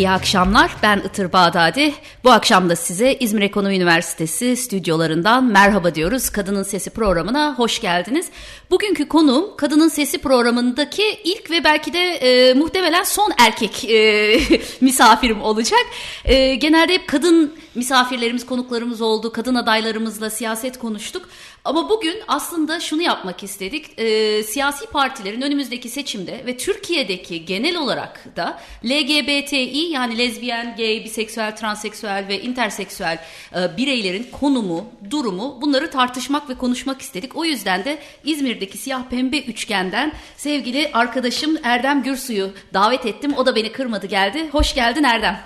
İyi akşamlar. Ben Itır Bağdadi. Bu akşam da size İzmir Ekonomi Üniversitesi stüdyolarından merhaba diyoruz. Kadının Sesi programına hoş geldiniz. Bugünkü konuğum Kadının Sesi programındaki ilk ve belki de e, muhtemelen son erkek e, misafirim olacak. E, genelde hep kadın misafirlerimiz, konuklarımız oldu. Kadın adaylarımızla siyaset konuştuk. Ama bugün aslında şunu yapmak istedik. E, siyasi partilerin önümüzdeki seçimde ve Türkiye'deki genel olarak da LGBTİ yani lezbiyen, gay, biseksüel, transseksüel ve interseksüel e, bireylerin konumu, durumu bunları tartışmak ve konuşmak istedik. O yüzden de İzmir'deki siyah pembe üçgenden sevgili arkadaşım Erdem Gürsu'yu davet ettim. O da beni kırmadı geldi. Hoş geldin Erdem.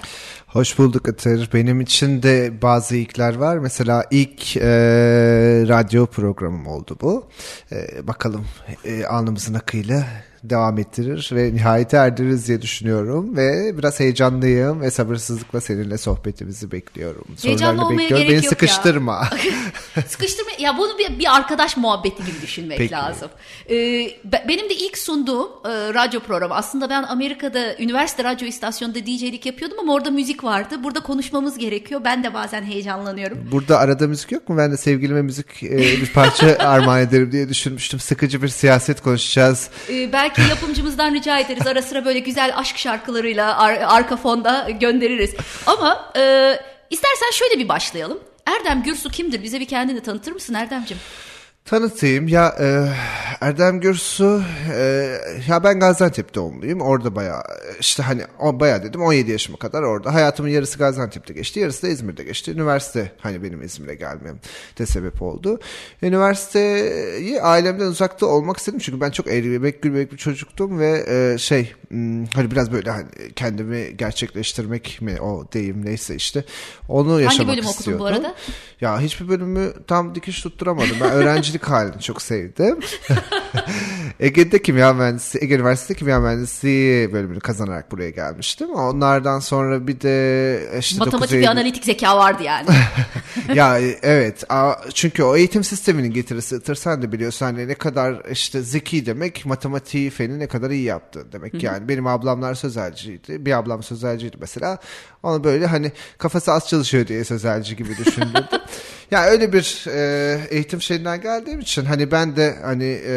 Hoş bulduk Itır. Benim için de bazı ilkler var. Mesela ilk e, radyo programım oldu bu. E, bakalım e, alnımızın akıyla devam ettirir ve nihayete erdiririz diye düşünüyorum ve biraz heyecanlıyım ve sabırsızlıkla seninle sohbetimizi bekliyorum. Heyecanlı olmaya bekliyorum. gerek Beni yok sıkıştırma. ya. sıkıştırma. Ya bunu bir, bir arkadaş muhabbeti gibi düşünmek Peki. lazım. Ee, benim de ilk sunduğum e, radyo programı aslında ben Amerika'da üniversite radyo istasyonunda DJ'lik yapıyordum ama orada müzik vardı. Burada konuşmamız gerekiyor. Ben de bazen heyecanlanıyorum. Burada arada müzik yok mu? Ben de sevgilime müzik e, bir parça armağan ederim diye düşünmüştüm. Sıkıcı bir siyaset konuşacağız. Ee, belki yapımcımızdan rica ederiz. Ara sıra böyle güzel aşk şarkılarıyla ar- arka fonda göndeririz. Ama e, istersen şöyle bir başlayalım. Erdem Gürsu kimdir? Bize bir kendini tanıtır mısın Erdemciğim? Tanıtayım. Ya e, Erdem Gürsu e, ya ben Gaziantep doğumluyum. Orada bayağı işte hani o bayağı dedim 17 yaşıma kadar orada. Hayatımın yarısı Gaziantep'te geçti yarısı da İzmir'de geçti. Üniversite hani benim İzmir'e gelmem de sebep oldu. Üniversiteyi ailemden uzakta olmak istedim. Çünkü ben çok eğri gülmek bir çocuktum ve e, şey hmm, hani biraz böyle hani kendimi gerçekleştirmek mi o deyim neyse işte. Onu yaşamak bölüm okudun istiyordum. bu arada? Ya hiçbir bölümü tam dikiş tutturamadım. Ben öğrencilik halini çok sevdim. Ege'de kimya mühendisi, Ege Üniversitesi kimya mühendisliği bölümünü kazanarak buraya gelmiştim. Onlardan sonra bir de işte Matematik 9 ve Eylül- analitik zeka vardı yani. ya e, evet çünkü o eğitim sisteminin getirisi tırsan da biliyorsun hani ne kadar işte zeki demek matematiği feni ne kadar iyi yaptı demek yani benim ablamlar sözelciydi bir ablam sözelciydi mesela onu böyle hani kafası az çalışıyor diye sözelci gibi düşündürdüm. ya öyle bir e, eğitim şeyinden geldiğim için hani ben de hani e,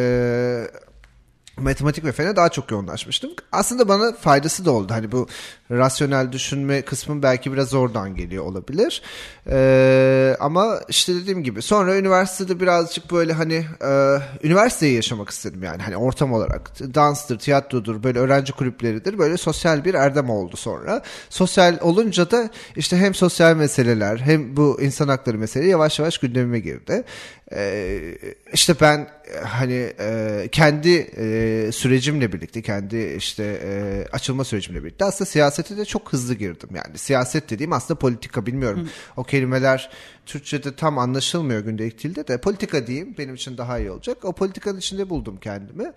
matematik ve fene daha çok yoğunlaşmıştım. Aslında bana faydası da oldu. Hani bu rasyonel düşünme kısmı belki biraz oradan geliyor olabilir. Ee, ama işte dediğim gibi sonra üniversitede birazcık böyle hani e, üniversiteyi yaşamak istedim yani. Hani ortam olarak danstır, tiyatrodur, böyle öğrenci kulüpleridir. Böyle sosyal bir erdem oldu sonra. Sosyal olunca da işte hem sosyal meseleler hem bu insan hakları meseleleri yavaş yavaş gündemime girdi. Ee, işte ben e, hani e, kendi e, sürecimle birlikte kendi işte e, açılma sürecimle birlikte aslında siyasete de çok hızlı girdim. Yani siyaset dediğim aslında politika bilmiyorum. O kelimeler Türkçe'de tam anlaşılmıyor gündelik dilde de. Politika diyeyim benim için daha iyi olacak. O politikanın içinde buldum kendimi.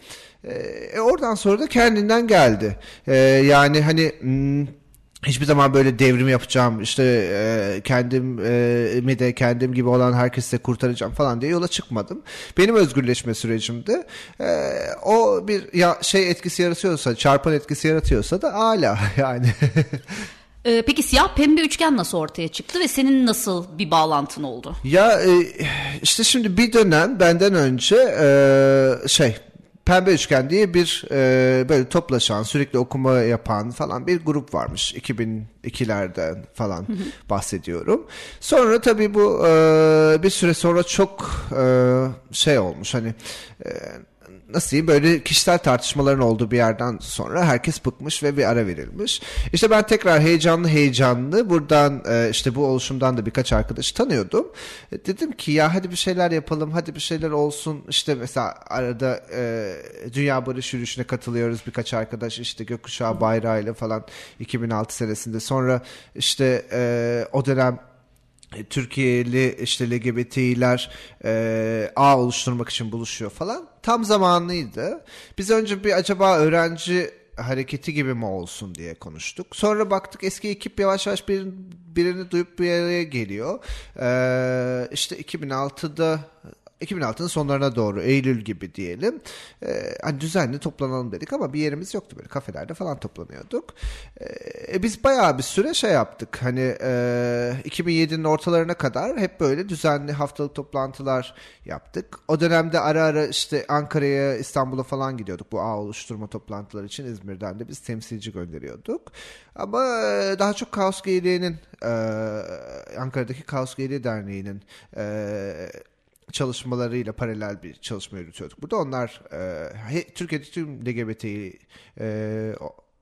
E, oradan sonra da kendinden geldi. E, yani hani hmm, Hiçbir zaman böyle devrim yapacağım işte e, kendimi de kendim gibi olan herkesi de kurtaracağım falan diye yola çıkmadım. Benim özgürleşme sürecimde e, o bir ya şey etkisi yaratıyorsa çarpan etkisi yaratıyorsa da hala yani. Ee, peki siyah pembe üçgen nasıl ortaya çıktı ve senin nasıl bir bağlantın oldu? ya e, işte şimdi bir dönem benden önce e, şey Pembe Üçgen diye bir e, böyle toplaşan, sürekli okuma yapan falan bir grup varmış. 2002'lerden falan bahsediyorum. Sonra tabii bu e, bir süre sonra çok e, şey olmuş hani e, nasıl diyeyim böyle kişisel tartışmaların olduğu bir yerden sonra herkes bıkmış ve bir ara verilmiş. İşte ben tekrar heyecanlı heyecanlı buradan e, işte bu oluşumdan da birkaç arkadaş tanıyordum. E, dedim ki ya hadi bir şeyler yapalım hadi bir şeyler olsun. İşte mesela arada e, Dünya Barış Yürüyüşü'ne katılıyoruz birkaç arkadaş işte gökkuşağı bayrağıyla falan 2006 senesinde. Sonra işte e, o dönem Türkiye'li işte LGBT'ler e, ağ oluşturmak için buluşuyor falan. Tam zamanlıydı. Biz önce bir acaba öğrenci hareketi gibi mi olsun diye konuştuk. Sonra baktık eski ekip yavaş yavaş bir, birini duyup bir araya geliyor. Ee, işte 2006'da 2006'nın sonlarına doğru Eylül gibi diyelim. E, hani düzenli toplanalım dedik ama bir yerimiz yoktu böyle kafelerde falan toplanıyorduk. E, biz bayağı bir süre şey yaptık. Hani e, 2007'nin ortalarına kadar hep böyle düzenli haftalık toplantılar yaptık. O dönemde ara ara işte Ankara'ya, İstanbul'a falan gidiyorduk bu ağ oluşturma toplantıları için İzmir'den de biz temsilci gönderiyorduk. Ama e, daha çok Kaos Geyliği'nin e, Ankara'daki Kaos Geyliği Derneği'nin e, çalışmalarıyla paralel bir çalışma yürütüyorduk. Burada onlar e, Türkiye'de tüm LGBT'yi e,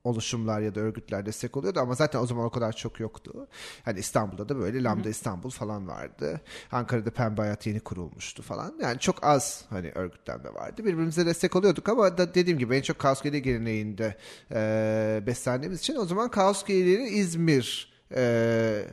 oluşumlar ya da örgütler destek oluyordu ama zaten o zaman o kadar çok yoktu. Hani İstanbul'da da böyle Lambda Hı-hı. İstanbul falan vardı. Ankara'da Pembe Hayat yeni kurulmuştu falan. Yani çok az hani örgütlenme vardı. Birbirimize destek oluyorduk ama da dediğim gibi en çok Kaos Geyliği geleneğinde e, beslendiğimiz için o zaman Kaos Geyliği İzmir e,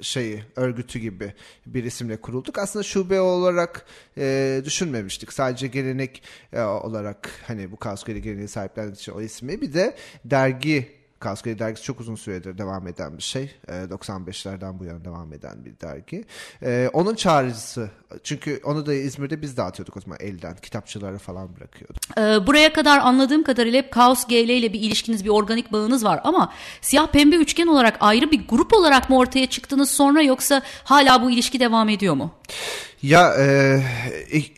şeyi örgütü gibi bir isimle kurulduk. Aslında şube olarak e, düşünmemiştik. Sadece gelenek e, olarak hani bu kaskeli geleneği sahiplendiği için o ismi bir de dergi Kaskari dergisi çok uzun süredir devam eden bir şey. E, 95'lerden bu yana devam eden bir dergi. E, onun çağrıcısı. Çünkü onu da İzmir'de biz dağıtıyorduk o zaman elden. Kitapçılara falan bırakıyorduk. E, buraya kadar anladığım kadarıyla hep Kaos GL ile bir ilişkiniz, bir organik bağınız var. Ama siyah pembe üçgen olarak ayrı bir grup olarak mı ortaya çıktınız sonra yoksa hala bu ilişki devam ediyor mu? Ya e,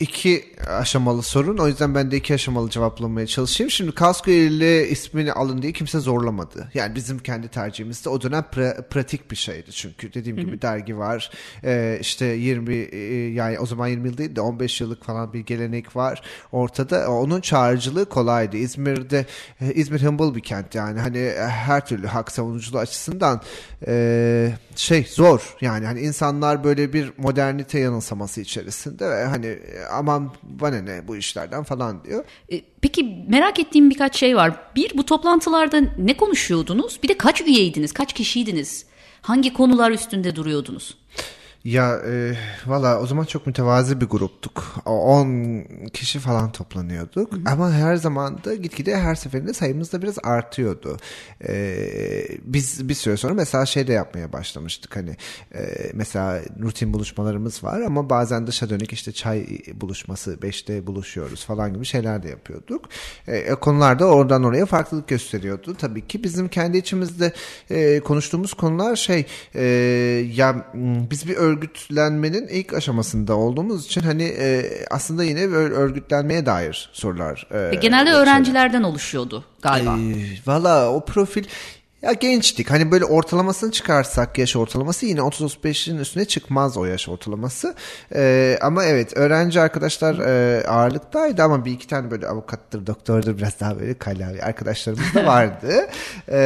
iki aşamalı sorun. O yüzden ben de iki aşamalı cevaplamaya çalışayım. Şimdi Kasko ile ismini alın diye kimse zorlamadı. Yani bizim kendi tercihimizde o dönem pra, pratik bir şeydi çünkü. Dediğim gibi dergi var. E, işte 20 e, yani o zaman 20 yıl değil de 15 yıllık falan bir gelenek var ortada. Onun çağrıcılığı kolaydı. İzmir'de e, İzmir humble bir kent yani. Hani her türlü hak savunuculuğu açısından e, şey zor. Yani hani insanlar böyle bir modernite yanılsaması dünyası içerisinde ve hani aman bana ne bu işlerden falan diyor. E, peki merak ettiğim birkaç şey var. Bir bu toplantılarda ne konuşuyordunuz? Bir de kaç üyeydiniz? Kaç kişiydiniz? Hangi konular üstünde duruyordunuz? Ya e, valla o zaman çok mütevazi bir gruptuk. 10 kişi falan toplanıyorduk. Hı hı. Ama her zaman da gitgide her seferinde sayımız da biraz artıyordu. E, biz bir süre sonra mesela şey de yapmaya başlamıştık. Hani e, mesela rutin buluşmalarımız var ama bazen dışa dönük işte çay buluşması 5'te buluşuyoruz falan gibi şeyler de yapıyorduk. E, konular da oradan oraya farklılık gösteriyordu. Tabii ki bizim kendi içimizde e, konuştuğumuz konular şey e, ya biz bir örgütlenmenin ilk aşamasında olduğumuz için hani e, aslında yine böyle örgütlenmeye dair sorular. E, Genelde öğrencilerden oluşuyordu galiba. E, Valla o profil ya gençtik. Hani böyle ortalamasını çıkarsak yaş ortalaması yine 30-35'in üstüne çıkmaz o yaş ortalaması. Ee, ama evet öğrenci arkadaşlar e, ağırlıktaydı ama bir iki tane böyle avukattır, doktordur biraz daha böyle kalavi arkadaşlarımız da vardı. ee,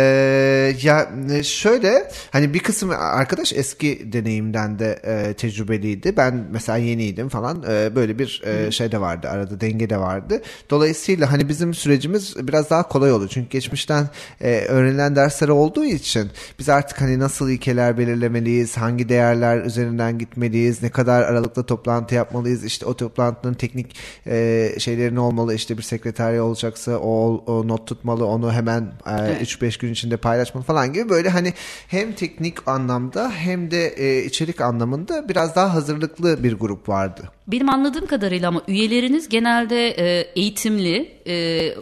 ya e, şöyle hani bir kısım arkadaş eski deneyimden de e, tecrübeliydi. Ben mesela yeniydim falan. E, böyle bir e, şey de vardı. Arada denge de vardı. Dolayısıyla hani bizim sürecimiz biraz daha kolay oldu. Çünkü geçmişten e, öğrenilen dersler olduğu için biz artık hani nasıl ilkeler belirlemeliyiz, hangi değerler üzerinden gitmeliyiz, ne kadar aralıklı toplantı yapmalıyız, işte o toplantının teknik e, şeyleri ne olmalı, işte bir sekreterya olacaksa o, o not tutmalı, onu hemen e, 3-5 gün içinde paylaşmalı falan gibi böyle hani hem teknik anlamda hem de e, içerik anlamında biraz daha hazırlıklı bir grup vardı. Benim anladığım kadarıyla ama üyeleriniz genelde e, eğitimli, e,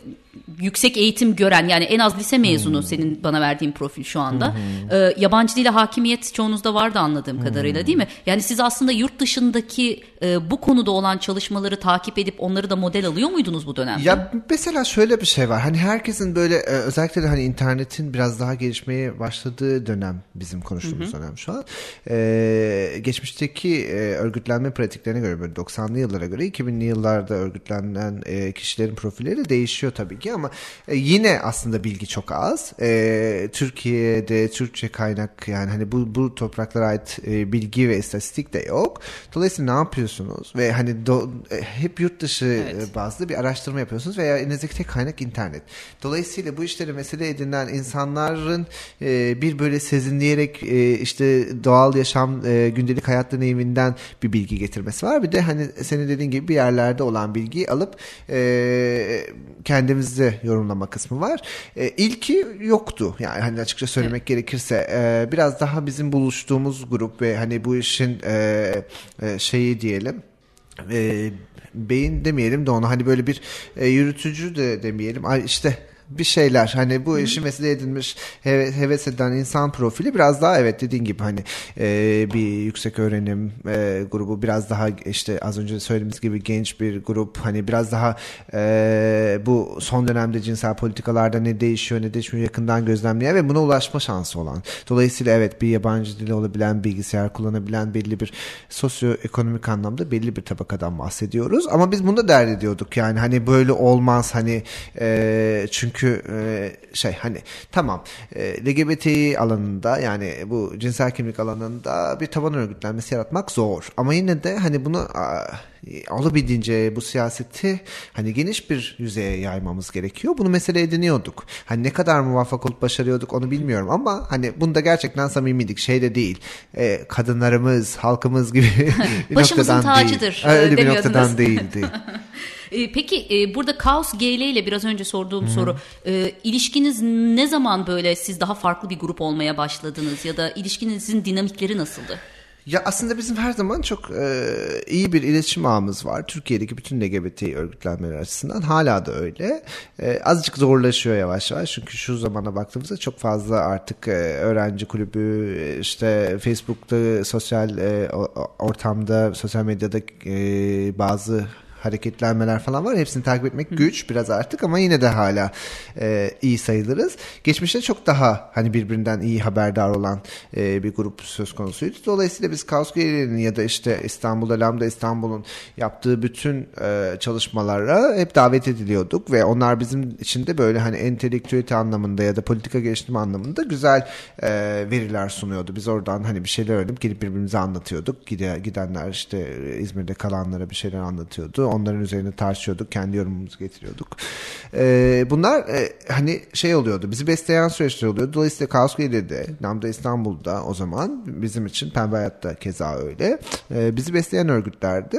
yüksek eğitim gören yani en az lise mezunu hmm. senin bana verdiğin profil şu anda. Hmm. E, yabancı dile hakimiyet çoğunuzda vardı anladığım hmm. kadarıyla değil mi? Yani siz aslında yurt dışındaki e, bu konuda olan çalışmaları takip edip onları da model alıyor muydunuz bu dönemde? Ya mesela şöyle bir şey var. Hani herkesin böyle e, özellikle de hani internetin biraz daha gelişmeye başladığı dönem bizim konuştuğumuz hı dönem şu an. Ee, geçmişteki e, örgütlenme pratiklerine göre böyle 90'lı yıllara göre 2000'li yıllarda örgütlenen e, kişilerin profilleri değişiyor tabii ki ama e, yine aslında bilgi çok az. E, Türkiye'de Türkçe kaynak yani hani bu bu topraklara ait e, bilgi ve istatistik de yok. Dolayısıyla ne yapıyorsunuz? Ve hani do, e, hep yurt dışı evet. bazlı bir araştırma yapıyorsunuz veya elinizdeki tek kaynak internet. Dolayısıyla bu işleri mesele edinen insanların e, bir böyle sezinleyerek e, işte doğal yaşam e, gündelik hayat deneyiminden bir bilgi getirmesi var. Bir de hani senin dediğin gibi bir yerlerde olan bilgiyi alıp e, kendimizde yorumlama kısmı var. E, ilki yoktu. Yani hani açıkça söylemek evet. gerekirse e, biraz daha bizim buluştuğumuz grup ve hani bu işin e, e, şeyi diyelim e, beyin demeyelim de onu hani böyle bir e, yürütücü de demeyelim. Ay işte bir şeyler hani bu işi mesele edilmiş heve, heves eden insan profili biraz daha evet dediğin gibi hani e, bir yüksek öğrenim e, grubu biraz daha işte az önce söylediğimiz gibi genç bir grup hani biraz daha e, bu son dönemde cinsel politikalarda ne değişiyor ne değişmiyor yakından gözlemleyen ve buna ulaşma şansı olan. Dolayısıyla evet bir yabancı dili olabilen bilgisayar kullanabilen belli bir sosyoekonomik anlamda belli bir tabakadan bahsediyoruz ama biz bunu da dert ediyorduk yani hani böyle olmaz hani e, çünkü çünkü e, şey hani tamam e, LGBT alanında yani bu cinsel kimlik alanında bir taban örgütlenmesi yaratmak zor. Ama yine de hani bunu a, olabildiğince bu siyaseti hani geniş bir yüzeye yaymamız gerekiyor. Bunu mesele ediniyorduk. Hani ne kadar muvaffak olup başarıyorduk onu bilmiyorum ama hani bunda gerçekten samimiydik. Şey de değil. E, kadınlarımız, halkımız gibi bir Başımızın noktadan tacıdır. değil. Öyle bir noktadan değildi. E, peki e, burada Kaos GL ile biraz önce sorduğum Hı-hı. soru e, ilişkiniz ne zaman böyle siz daha farklı bir grup olmaya başladınız ya da ilişkinizin dinamikleri nasıldı? Ya aslında bizim her zaman çok e, iyi bir iletişim ağımız var. Türkiye'deki bütün LGBT örgütlenmeler açısından hala da öyle. E, azıcık zorlaşıyor yavaş yavaş. Çünkü şu zamana baktığımızda çok fazla artık e, öğrenci kulübü, işte Facebook'ta, sosyal e, ortamda, sosyal medyada e, bazı hareketlenmeler falan var. Hepsini takip etmek Hı. güç biraz artık ama yine de hala e, iyi sayılırız. Geçmişte çok daha hani birbirinden iyi haberdar olan e, bir grup söz konusuydu. Dolayısıyla biz Kaos ya da işte İstanbul'da Lambda İstanbul'un yaptığı bütün e, çalışmalara hep davet ediliyorduk ve onlar bizim için de böyle hani entelektüelite anlamında ya da politika geliştirme anlamında güzel e, veriler sunuyordu. Biz oradan hani bir şeyler öğrenip gelip birbirimize anlatıyorduk. Gide, gidenler işte İzmir'de kalanlara bir şeyler anlatıyordu Onların üzerine tartışıyorduk. Kendi yorumumuzu getiriyorduk. E, bunlar e, hani şey oluyordu. Bizi besleyen süreçler oluyordu. Dolayısıyla Kaos Gelir'de, Namda İstanbul'da o zaman bizim için Pembe Hayat'ta keza öyle. E, bizi besleyen örgütlerdi.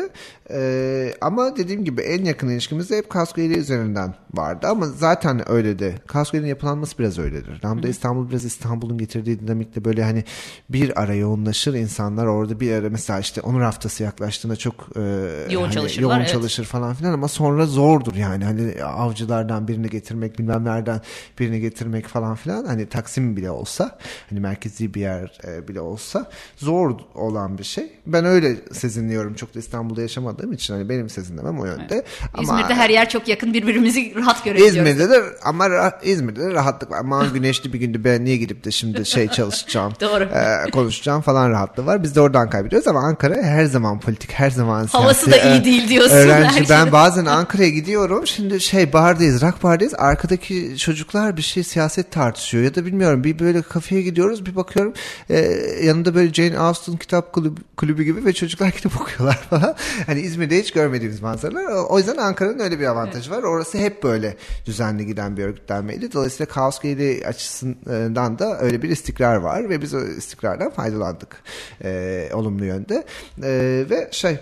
E, ama dediğim gibi en yakın ilişkimiz de hep Kaos Gelir üzerinden vardı. Ama zaten öyle de. Kaos Gelir'in yapılanması biraz öyledir. Namda İstanbul biraz İstanbul'un getirdiği dinamikle böyle hani bir ara yoğunlaşır insanlar orada bir ara mesela işte onun haftası yaklaştığında çok e, yoğun hani, çalışırlar. Yoğun evet çalışır falan filan ama sonra zordur yani hani avcılardan birini getirmek bilmem nereden birini getirmek falan filan hani Taksim bile olsa hani merkezi bir yer e, bile olsa zor olan bir şey. Ben öyle sezinliyorum çok da İstanbul'da yaşamadığım için hani benim sezinlemem o yönde. Evet. Ama İzmir'de her yer çok yakın birbirimizi rahat görebiliyoruz. İzmir'de de ama İzmir'de de rahatlık var. Aman güneşli bir günde ben niye gidip de şimdi şey çalışacağım, Doğru. E, konuşacağım falan rahatlığı var. Biz de oradan kaybediyoruz ama Ankara her zaman politik, her zaman Havası siyasi. da iyi değil diyorsun. Öğrenci ben bazen Ankara'ya gidiyorum. Şimdi şey bardayız, rock bardayız. Arkadaki çocuklar bir şey siyaset tartışıyor ya da bilmiyorum bir böyle kafeye gidiyoruz bir bakıyorum e, yanında böyle Jane Austen kitap kulübü, kulübü gibi ve çocuklar kitap okuyorlar falan. Hani İzmir'de hiç görmediğimiz manzaralar. O yüzden Ankara'nın öyle bir avantajı evet. var. Orası hep böyle düzenli giden bir örgütlenmeydi. Dolayısıyla Kaos Geyli açısından da öyle bir istikrar var ve biz o istikrardan faydalandık e, olumlu yönde. E, ve şey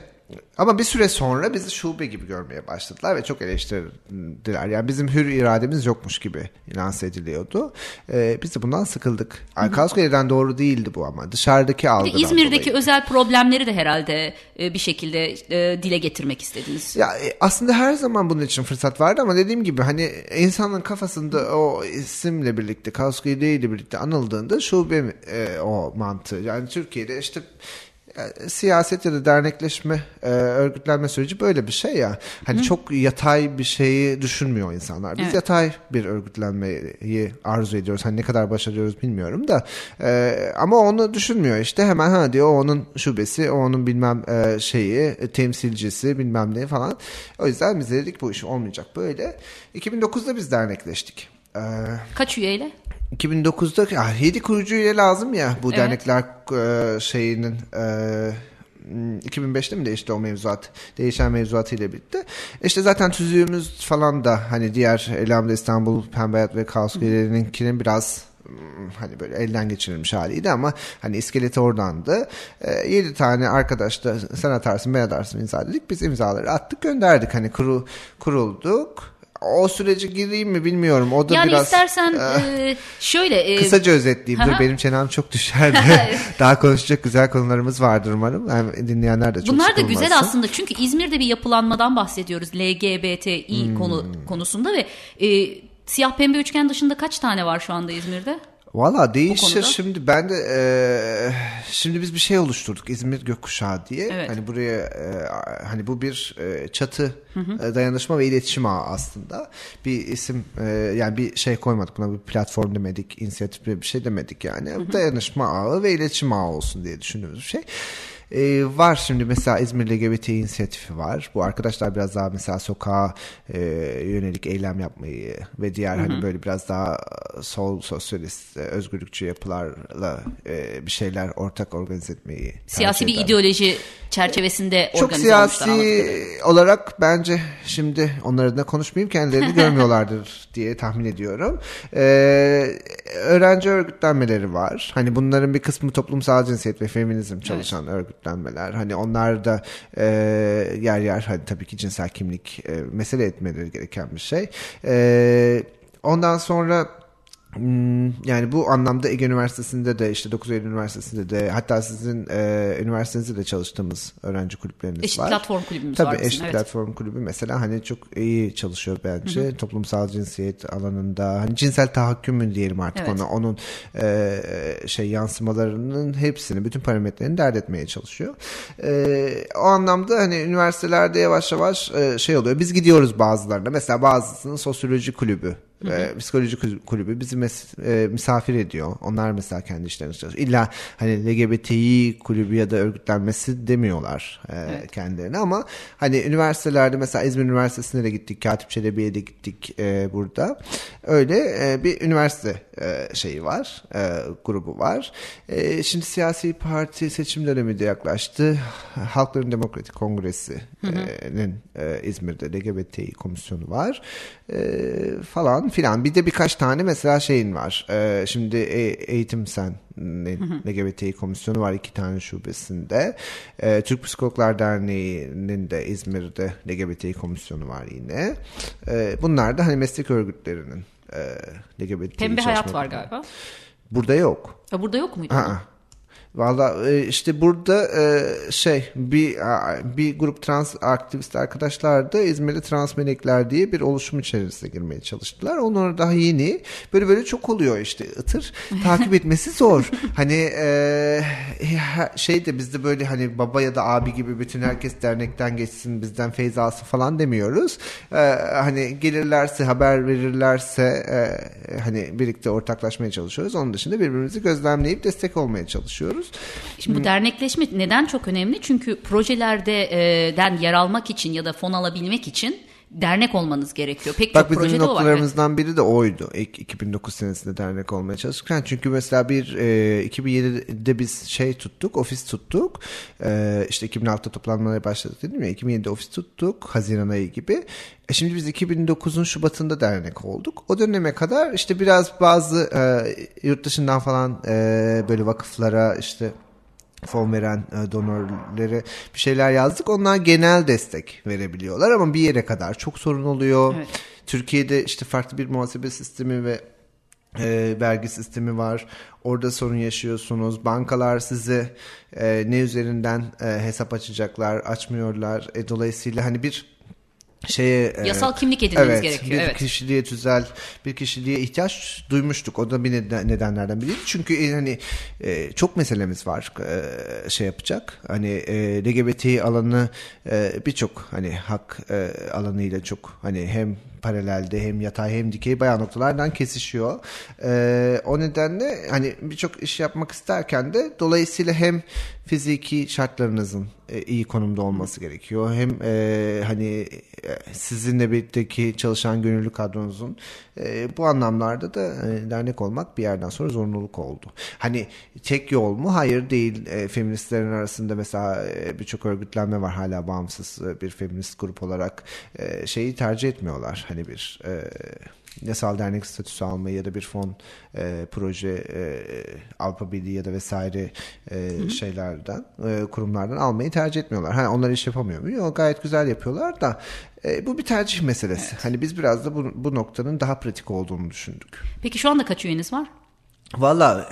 ama bir süre sonra bizi şube gibi görmeye başladılar ve çok eleştirdiler. Yani bizim hür irademiz yokmuş gibi lanse ediliyordu. Ee, biz de bundan sıkıldık. Kaosköy'den doğru değildi bu ama. Dışarıdaki algıdan İzmir'deki dolayı. özel problemleri de herhalde e, bir şekilde e, dile getirmek istediniz. Ya e, aslında her zaman bunun için fırsat vardı ama dediğim gibi hani insanın kafasında o isimle birlikte Kaosköy ile birlikte anıldığında şube o mantığı. Yani Türkiye'de işte e, siyaset ya da dernekleşme, e, örgütlenme süreci böyle bir şey ya. Hani Hı. çok yatay bir şeyi düşünmüyor insanlar. Biz evet. yatay bir örgütlenmeyi arzu ediyoruz. Hani ne kadar başarıyoruz bilmiyorum da. E, ama onu düşünmüyor işte. Hemen ha diyor onun şubesi, o onun bilmem e, şeyi, e, temsilcisi bilmem ne falan. O yüzden biz dedik bu iş olmayacak böyle. 2009'da biz dernekleştik. Ee, Kaç üyeyle? 2009'da ya 7 kurucu üye lazım ya bu evet. dernekler e, şeyinin e, 2005'te mi değişti o mevzuat? Değişen mevzuatı ile birlikte. İşte zaten tüzüğümüz falan da hani diğer Elhamdülillah İstanbul Pembe Hayat ve Kaos üyelerininkinin biraz hani böyle elden geçirilmiş haliydi ama hani iskeleti oradandı. E, 7 tane arkadaş da sen atarsın ben atarsın imza dedik. Biz imzaları attık gönderdik. Hani kuru, kurulduk o sürece gireyim mi bilmiyorum. O da yani biraz istersen e, şöyle e, kısaca özetleyeyim. Dur benim çenem çok düşerdi. Daha konuşacak güzel konularımız vardır umarım. Yani dinleyenler de çok Bunlar da güzel aslında çünkü İzmir'de bir yapılanmadan bahsediyoruz LGBTİ Hmm. konu konusunda ve e, siyah pembe üçgen dışında kaç tane var şu anda İzmir'de? Valla değişir. Şimdi ben de e, şimdi biz bir şey oluşturduk İzmir Gökkuşağı diye. Evet. Hani buraya e, hani bu bir e, çatı e, dayanışma ve iletişim ağı aslında. Bir isim e, yani bir şey koymadık buna bir platform demedik, inisiyatif bir şey demedik yani. Dayanışma ağı ve iletişim ağı olsun diye düşündüğümüz bir şey. E, var şimdi mesela İzmir LGBT inisiyatifi var. Bu arkadaşlar biraz daha mesela sokağa e, yönelik eylem yapmayı ve diğer hani böyle biraz daha sol sosyalist, e, özgürlükçü yapılarla e, bir şeyler ortak organize etmeyi Siyasi bir ideoloji çerçevesinde Çok organize siyasi olarak bence şimdi onların da konuşmayayım kendilerini görmüyorlardır diye tahmin ediyorum. Ee, öğrenci örgütlenmeleri var. Hani bunların bir kısmı toplumsal cinsiyet ve feminizm çalışan örgütlenmeler. Hani onlar da e, yer yer hani tabii ki cinsel kimlik e, mesele etmeleri gereken bir şey. E, ondan sonra Yani bu anlamda Ege Üniversitesi'nde de işte 9 Eylül Üniversitesi'nde de hatta sizin e, üniversitenizde de çalıştığımız öğrenci kulüpleriniz Eşit var. platform kulübümüz Tabii var bizim, Eşit evet. Platform Kulübü mesela hani çok iyi çalışıyor bence. Toplumsal cinsiyet alanında hani cinsel tahakkümün diyelim artık Evet. ona onun e, şey yansımalarının hepsini bütün parametrelerini dert etmeye çalışıyor. E, o anlamda hani üniversitelerde yavaş yavaş e, şey oluyor. Biz gidiyoruz bazılarına. Mesela bazısının sosyoloji kulübü e, psikoloji kul- kulübü bizi mes- e, misafir ediyor. Onlar mesela kendi işlerini çalışıyor. İlla hani LGBTİ kulübü ya da örgütlenmesi demiyorlar e, kendilerine ama hani üniversitelerde mesela İzmir Üniversitesi'ne de gittik, Katip Çelebi'ye de gittik e, burada. Öyle e, bir üniversite e, şeyi var, e, grubu var. E, şimdi siyasi parti seçim dönemi de yaklaştı. Halkların Demokratik Kongresi'nin e, İzmir'de LGBTİ komisyonu var e, falan filan. Bir de birkaç tane mesela şeyin var. E, şimdi e- Eğitim Sen'in LGBTİ komisyonu var iki tane şubesinde. E, Türk Psikologlar Derneği'nin de İzmir'de LGBTİ komisyonu var yine. E, bunlar da hani meslek örgütlerinin e, LGBTİ Pembe hayat var galiba. Burada yok. Ya burada yok muydu? Aa. Valla e, işte burada e, şey bir bir grup trans aktivist arkadaşlar da İzmir'de Trans Melekler diye bir oluşum içerisine girmeye çalıştılar. Onlar daha yeni. Böyle böyle çok oluyor işte ıtır. Takip etmesi zor. Hani e, şey de bizde böyle hani baba ya da abi gibi bütün herkes dernekten geçsin bizden feyz alsın falan demiyoruz. Hani gelirlerse haber verirlerse hani birlikte ortaklaşmaya çalışıyoruz. Onun dışında birbirimizi gözlemleyip destek olmaya çalışıyoruz. Şimdi bu dernekleşme neden çok önemli? Çünkü projelerden yer almak için ya da fon alabilmek için dernek olmanız gerekiyor. Pek Bak çok bizim projede o var. noktalarımızdan biri de oydu. İlk 2009 senesinde dernek olmaya çalışırken. Çünkü mesela bir e, 2007'de biz şey tuttuk, ofis tuttuk. E, işte 2006'da toplanmaya başladık dedim ya. 2007'de ofis tuttuk, Haziran ayı gibi. E şimdi biz 2009'un Şubat'ında dernek olduk. O döneme kadar işte biraz bazı e, yurt dışından falan e, böyle vakıflara işte fon veren e, donörlere bir şeyler yazdık. Onlar genel destek verebiliyorlar ama bir yere kadar çok sorun oluyor. Evet. Türkiye'de işte farklı bir muhasebe sistemi ve e, vergi sistemi var. Orada sorun yaşıyorsunuz. Bankalar size e, ne üzerinden e, hesap açacaklar, açmıyorlar. E, dolayısıyla hani bir şeye e, Yasal kimlik edinmeniz evet, gerekiyor, Bir evet. kişiliğe tüzel bir kişiliğe ihtiyaç duymuştuk. O da bir neden- nedenlerden biriydi. Çünkü e, hani e, çok meselemiz var e, şey yapacak. Hani e, LGBT alanı e, birçok hani hak e, alanıyla çok hani hem paralelde hem yatay hem dikey bayağı noktalardan kesişiyor. E, o nedenle hani birçok iş yapmak isterken de dolayısıyla hem fiziki şartlarınızın e, iyi konumda olması gerekiyor. Hem e, hani e, sizinle birlikteki çalışan gönüllü kadronuzun e, bu anlamlarda da e, dernek olmak bir yerden sonra zorunluluk oldu. Hani tek yol mu? Hayır değil. E, feministlerin arasında mesela e, birçok örgütlenme var hala bağımsız e, bir feminist grup olarak e, şeyi tercih etmiyorlar. Hani bir e, yasal dernek statüsü almayı ya da bir fon e, proje e, Avrupa Birliği ya da vesaire e, şeylerden e, kurumlardan almayı tercih etmiyorlar. Ha, onlar iş yapamıyor mu? Yok gayet güzel yapıyorlar da e, bu bir tercih meselesi. Evet. Hani biz biraz da bu, bu noktanın daha pratik olduğunu düşündük. Peki şu anda kaç üyeniz var? Valla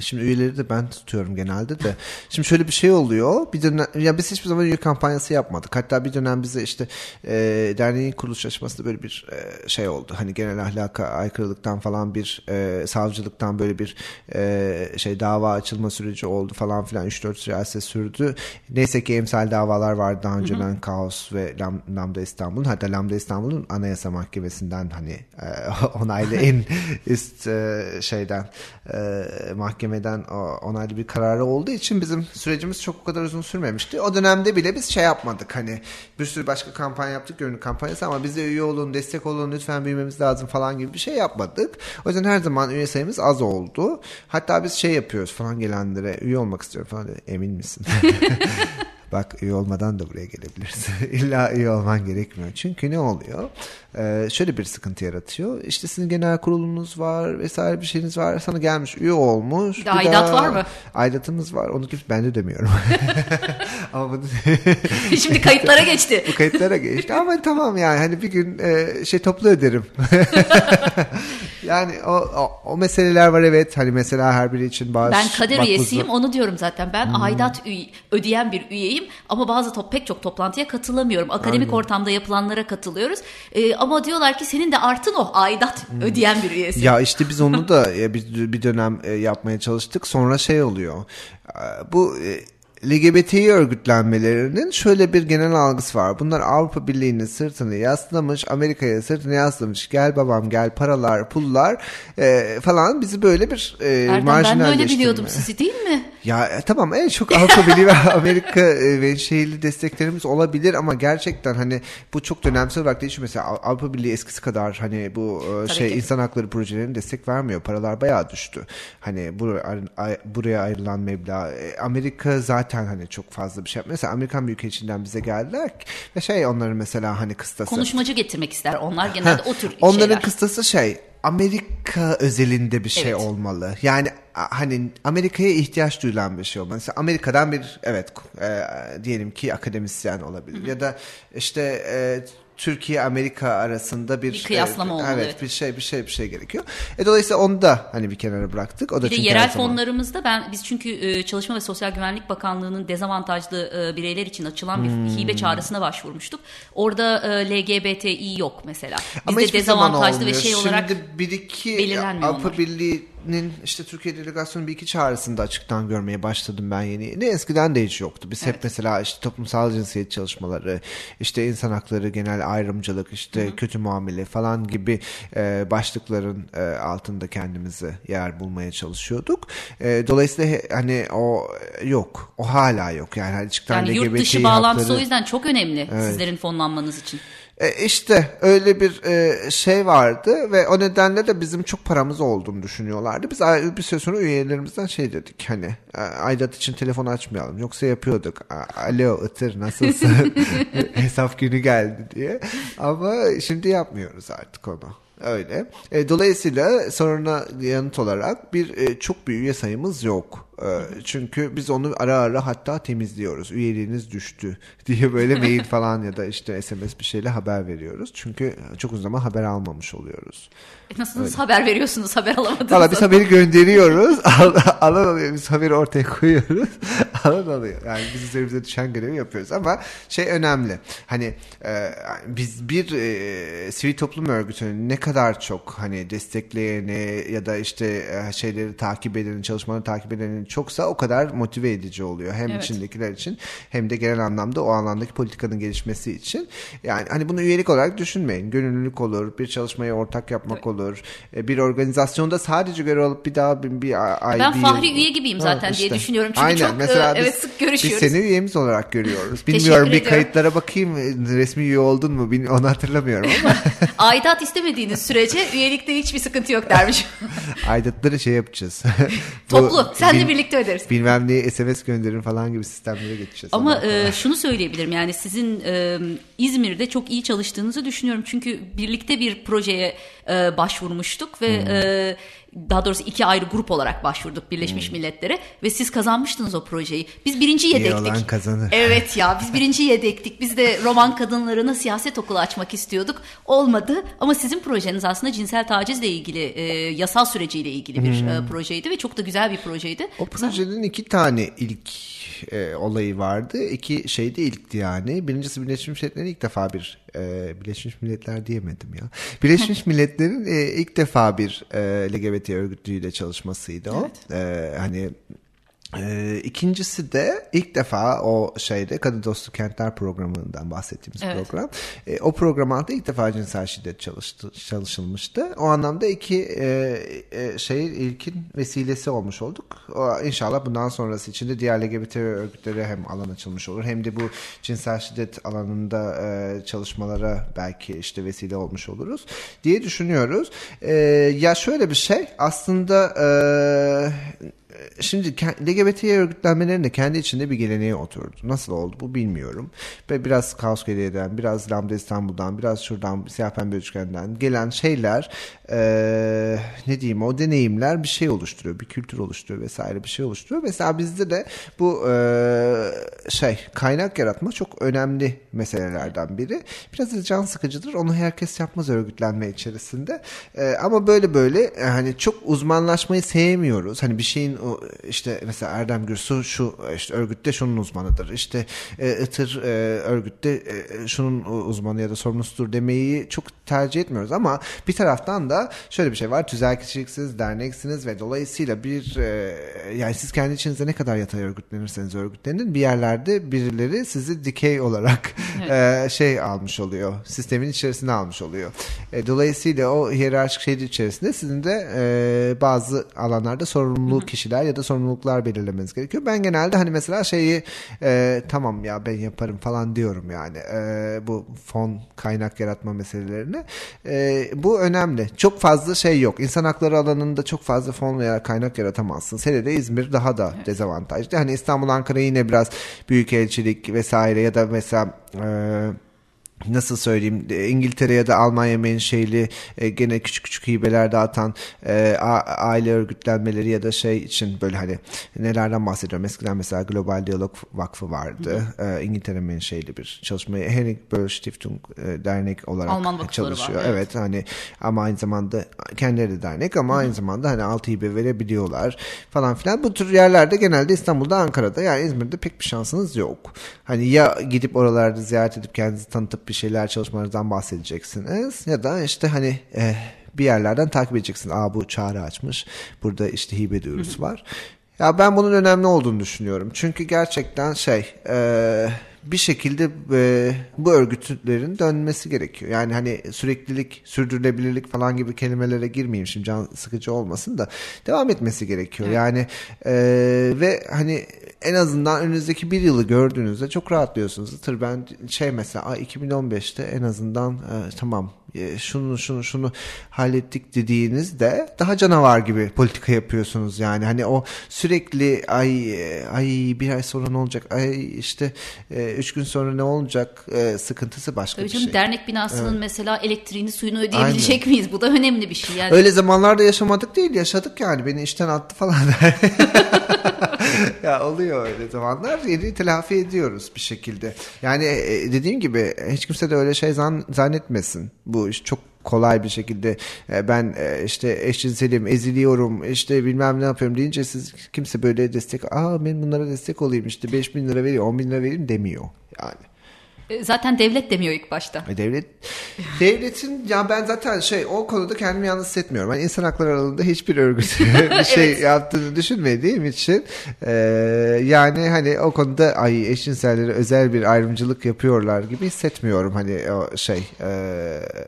şimdi üyeleri de ben tutuyorum genelde de. Şimdi şöyle bir şey oluyor. Bir dönem ya biz hiçbir zaman üye kampanyası yapmadık. Hatta bir dönem bize işte e, derneğin kuruluş aşamasında böyle bir e, şey oldu. Hani genel ahlaka aykırılıktan falan bir e, savcılıktan böyle bir e, şey dava açılma süreci oldu falan filan 3-4 sürelse sürdü. Neyse ki emsal davalar vardı daha önceden hı hı. Kaos ve Lam, Lambda İstanbul'un hatta Lambda İstanbul'un Anayasa Mahkemesi'nden hani e, onaylı en üst e, şeyden e, mahkemeden onaylı bir kararı olduğu için bizim sürecimiz çok o kadar uzun sürmemişti. O dönemde bile biz şey yapmadık hani bir sürü başka kampanya yaptık gönüllü kampanyası ama bize üye olun destek olun lütfen büyümemiz lazım falan gibi bir şey yapmadık. O yüzden her zaman üye sayımız az oldu. Hatta biz şey yapıyoruz falan gelenlere üye olmak istiyorum falan dedi. emin misin? Bak üye olmadan da buraya gelebilirsin. İlla üye olman gerekmiyor. Çünkü ne oluyor? Ee, şöyle bir sıkıntı yaratıyor. İşte sizin genel kurulunuz var vesaire bir şeyiniz var. Sana gelmiş üye olmuş. Bir, bir aidat var mı? Aidatımız var. Onu kimse ben de demiyorum. ama bunu Şimdi kayıtlara geçti. Bu kayıtlara geçti ama tamam yani hani bir gün e, şey toplu öderim. Yani o, o, o meseleler var evet. Hani mesela her biri için bağış. Ben kader üyesiyim onu diyorum zaten. Ben hmm. aidat üye, ödeyen bir üyeyim ama bazı top, pek çok toplantıya katılamıyorum. Akademik Aynen. ortamda yapılanlara katılıyoruz. Ee, ama diyorlar ki senin de artın o aidat hmm. ödeyen bir üyesin. Ya işte biz onu da bir, bir dönem e, yapmaya çalıştık. Sonra şey oluyor. Bu e, LGBT örgütlenmelerinin şöyle bir genel algısı var. Bunlar Avrupa Birliği'nin sırtını yaslamış, Amerika'ya sırtını yaslamış. Gel babam gel paralar, pullar e, falan bizi böyle bir e, Erdem, ben de öyle biliyordum sizi değil mi? Ya e, tamam en çok Avrupa Birliği ve Amerika e, ve şeyli desteklerimiz olabilir ama gerçekten hani bu çok dönemsel olarak değil. Mesela Avrupa Birliği eskisi kadar hani bu e, şey ki. insan hakları projelerine destek vermiyor. Paralar bayağı düştü. Hani buraya, buraya ayrılan meblağ. Amerika zaten hani çok fazla bir şey yapmıyor. Mesela Amerikan Büyükelçiliğinden bize geldiler ve şey onların mesela hani kıstası. Konuşmacı getirmek ister. Onlar genelde o tür onların şeyler. Onların kıstası şey Amerika özelinde bir şey evet. olmalı. Yani hani Amerika'ya ihtiyaç duyulan bir şey olmalı. Mesela Amerika'dan bir evet e, diyelim ki akademisyen olabilir. Hı hı. Ya da işte e, Türkiye Amerika arasında bir, bir kıyaslama e, olmalı. Evet, evet, bir şey bir şey bir şey gerekiyor. E, dolayısıyla onu da hani bir kenara bıraktık. O da bir de yerel zaman... fonlarımızda ben biz çünkü e, Çalışma ve Sosyal Güvenlik Bakanlığı'nın dezavantajlı e, bireyler için açılan bir hmm. hibe çağrısına başvurmuştuk. Orada e, LGBTİ yok mesela. Bizde dezavantajlı ve şey olarak Şimdi bir iki Avrupa Birliği nin işte Türkiye delegasyonu bir iki çağrısında açıktan görmeye başladım ben yeni yeni. Eskiden de hiç yoktu. Biz evet. hep mesela işte toplumsal cinsiyet çalışmaları, işte insan hakları, genel ayrımcılık, işte Hı-hı. kötü muamele falan gibi e, başlıkların e, altında kendimizi yer bulmaya çalışıyorduk. E, dolayısıyla hani o yok. O hala yok. Yani açıktan yani yurt dışı bağlantısı hakları... o yüzden çok önemli evet. sizlerin fonlanmanız için. E işte öyle bir e, şey vardı ve o nedenle de bizim çok paramız olduğunu düşünüyorlardı. Biz bir süre sonra üyelerimizden şey dedik hani e, aidat için telefon açmayalım yoksa yapıyorduk. Alo ıtır nasılsın hesap günü geldi diye ama şimdi yapmıyoruz artık onu. Öyle. E, dolayısıyla soruna yanıt olarak bir e, çok bir üye sayımız yok. E, çünkü biz onu ara ara hatta temizliyoruz. Üyeliğiniz düştü diye böyle mail falan ya da işte SMS bir şeyle haber veriyoruz. Çünkü çok uzun zaman haber almamış oluyoruz. E nasıl Öyle. haber veriyorsunuz haber alamadınız? Valla biz haberi gönderiyoruz. alan alıyor. Biz haberi ortaya koyuyoruz. alan alıyor. Yani biz üzerimize düşen görevi yapıyoruz. Ama şey önemli. Hani e, biz bir e, sivil toplum örgütünün ne kadar çok hani destekleyeni ya da işte e, şeyleri takip edeni, çalışmaları takip edenin çoksa o kadar motive edici oluyor. Hem evet. içindekiler için hem de genel anlamda o alandaki politikanın gelişmesi için. Yani hani bunu üyelik olarak düşünmeyin. Gönüllülük olur, bir çalışmayı ortak yapmak evet. olur. E, bir organizasyonda sadece görev alıp bir daha bir, bir ay Ben bir Fahri yıl... üye gibiyim zaten ha, işte. diye düşünüyorum. Çünkü Aynen. çok Mesela e, evet sık görüşüyoruz. Biz seni üyemiz olarak görüyoruz. Bilmiyorum bir kayıtlara bakayım resmi üye oldun mu onu hatırlamıyorum ama. Aidat istemediğiniz sürece üyelikte hiçbir sıkıntı yok dermiş. Aidatları şey yapacağız. Toplu. Sen de birlikte birlikte öderiz. Bilmem neye SMS gönderin falan gibi sistemlere geçeceğiz. Ama e, şunu söyleyebilirim yani sizin e, İzmir'de çok iyi çalıştığınızı düşünüyorum. Çünkü birlikte bir projeye e, başvurmuştuk ve hmm. e, daha doğrusu iki ayrı grup olarak başvurduk Birleşmiş hmm. Milletler'e ve siz kazanmıştınız o projeyi. Biz birinci yedektik. İyi olan kazanır. Evet ya biz birinci yedektik. Biz de roman kadınlarına siyaset okulu açmak istiyorduk. Olmadı ama sizin projeniz aslında cinsel tacizle ilgili e, yasal süreciyle ilgili bir e, hmm. e, projeydi ve çok da güzel bir projeydi. O projenin iki tane ilk e, olayı vardı. İki şey de ilkti yani. Birincisi Birleşmiş Milletler'in ilk defa bir e, Birleşmiş Milletler diyemedim ya. Birleşmiş Milletler'in e, ilk defa bir e, LGBT örgütüyle çalışmasıydı o. Evet. E, hani ee, ikincisi de ilk defa o şeyde Kadın Dostu Kentler programından bahsettiğimiz evet. program. Ee, o program altında ilk defa cinsel şiddet çalıştı, çalışılmıştı. O anlamda iki e, e, şeyin ilkin vesilesi olmuş olduk. O, inşallah bundan sonrası için de diğer LGBT örgütlere hem alan açılmış olur hem de bu cinsel şiddet alanında e, çalışmalara belki işte vesile olmuş oluruz diye düşünüyoruz. E, ya şöyle bir şey aslında e, şimdi LGBT örgütlenmelerinde kendi içinde bir geleneğe oturdu. Nasıl oldu bu bilmiyorum. Ve biraz Kaos Geriye'den, biraz Lambda İstanbul'dan, biraz şuradan Siyah Pembe Üçgen'den gelen şeyler e, ne diyeyim o deneyimler bir şey oluşturuyor. Bir kültür oluşturuyor vesaire bir şey oluşturuyor. Mesela bizde de bu e, şey kaynak yaratma çok önemli meselelerden biri. Biraz da can sıkıcıdır. Onu herkes yapmaz örgütlenme içerisinde. E, ama böyle böyle hani çok uzmanlaşmayı sevmiyoruz. Hani bir şeyin işte mesela Erdem Gürsu şu işte örgütte şunun uzmanıdır. İşte e, Itır e, örgütte e, şunun uzmanı ya da sorumlusudur demeyi çok tercih etmiyoruz ama bir taraftan da şöyle bir şey var. Tüzel kişiliksiniz, derneksiniz ve dolayısıyla bir e, yani siz kendi içinizde ne kadar yatay örgütlenirseniz örgütlenin bir yerlerde birileri sizi dikey olarak evet. e, şey almış oluyor. Sistemin içerisine almış oluyor. E, dolayısıyla o hiyerarşik şey içerisinde sizin de e, bazı alanlarda sorumlu kişiler ya da sorumluluklar belirlemeniz gerekiyor. Ben genelde hani mesela şeyi e, tamam ya ben yaparım falan diyorum yani e, bu fon kaynak yaratma meselelerini. E, bu önemli. Çok fazla şey yok. İnsan hakları alanında çok fazla fon veya kaynak yaratamazsın. Hele de İzmir daha da evet. dezavantajlı. Hani İstanbul Ankara yine biraz büyükelçilik vesaire ya da mesela e, nasıl söyleyeyim İngiltere ya da Almanya menşeli e, gene küçük küçük hibeler dağıtan e, aile örgütlenmeleri ya da şey için böyle hani nelerden bahsediyorum. Eskiden mesela Global Diyalog Vakfı vardı. E, İngiltere menşeli bir çalışmayı Henrik Böll Stiftung e, dernek olarak Alman çalışıyor. Var, evet. evet hani ama aynı zamanda kendileri de dernek ama Hı-hı. aynı zamanda hani altı hibe verebiliyorlar falan filan. Bu tür yerlerde genelde İstanbul'da Ankara'da yani İzmir'de pek bir şansınız yok. Hani ya gidip oralarda ziyaret edip kendinizi tanıtıp bir bir şeyler çalışmalarınızdan bahsedeceksiniz. Ya da işte hani eh, bir yerlerden takip edeceksin. Aa bu çağrı açmış. Burada işte hibe duyurusu var. Ya ben bunun önemli olduğunu düşünüyorum. Çünkü gerçekten şey e, bir şekilde e, bu örgütlerin dönmesi gerekiyor. Yani hani süreklilik, sürdürülebilirlik falan gibi kelimelere girmeyeyim şimdi can sıkıcı olmasın da devam etmesi gerekiyor. Evet. Yani e, ve hani en azından önünüzdeki bir yılı gördüğünüzde çok rahatlıyorsunuz. Tır ben şey mesela 2015'te en azından e, tamam e, şunu şunu şunu hallettik dediğinizde daha canavar gibi politika yapıyorsunuz yani hani o sürekli ay ay bir ay sonra ne olacak ay işte e, üç gün sonra ne olacak e, sıkıntısı başka Tabii bir canım, şey. Dernek binasının evet. mesela elektriğini suyunu ödeyebilecek Aynen. miyiz? Bu da önemli bir şey. Yani. Öyle zamanlarda yaşamadık değil yaşadık yani beni işten attı falan. ya oluyor öyle zamanlar. Yeni telafi ediyoruz bir şekilde. Yani e, dediğim gibi hiç kimse de öyle şey zan, zannetmesin. Bu iş çok kolay bir şekilde e, ben e, işte eşcinselim, eziliyorum, işte bilmem ne yapıyorum deyince siz kimse böyle destek, aa ben bunlara destek olayım işte 5 bin lira vereyim, 10 bin lira vereyim demiyor yani. E, zaten devlet demiyor ilk başta. E devlet devletin ya ben zaten şey o konuda kendimi yalnız hissetmiyorum. Ben insan hakları alanında hiçbir örgüt bir şey evet. yaptığını düşünmediğim için e, yani hani o konuda ay eşcinsellere özel bir ayrımcılık yapıyorlar gibi hissetmiyorum. Hani o şey e,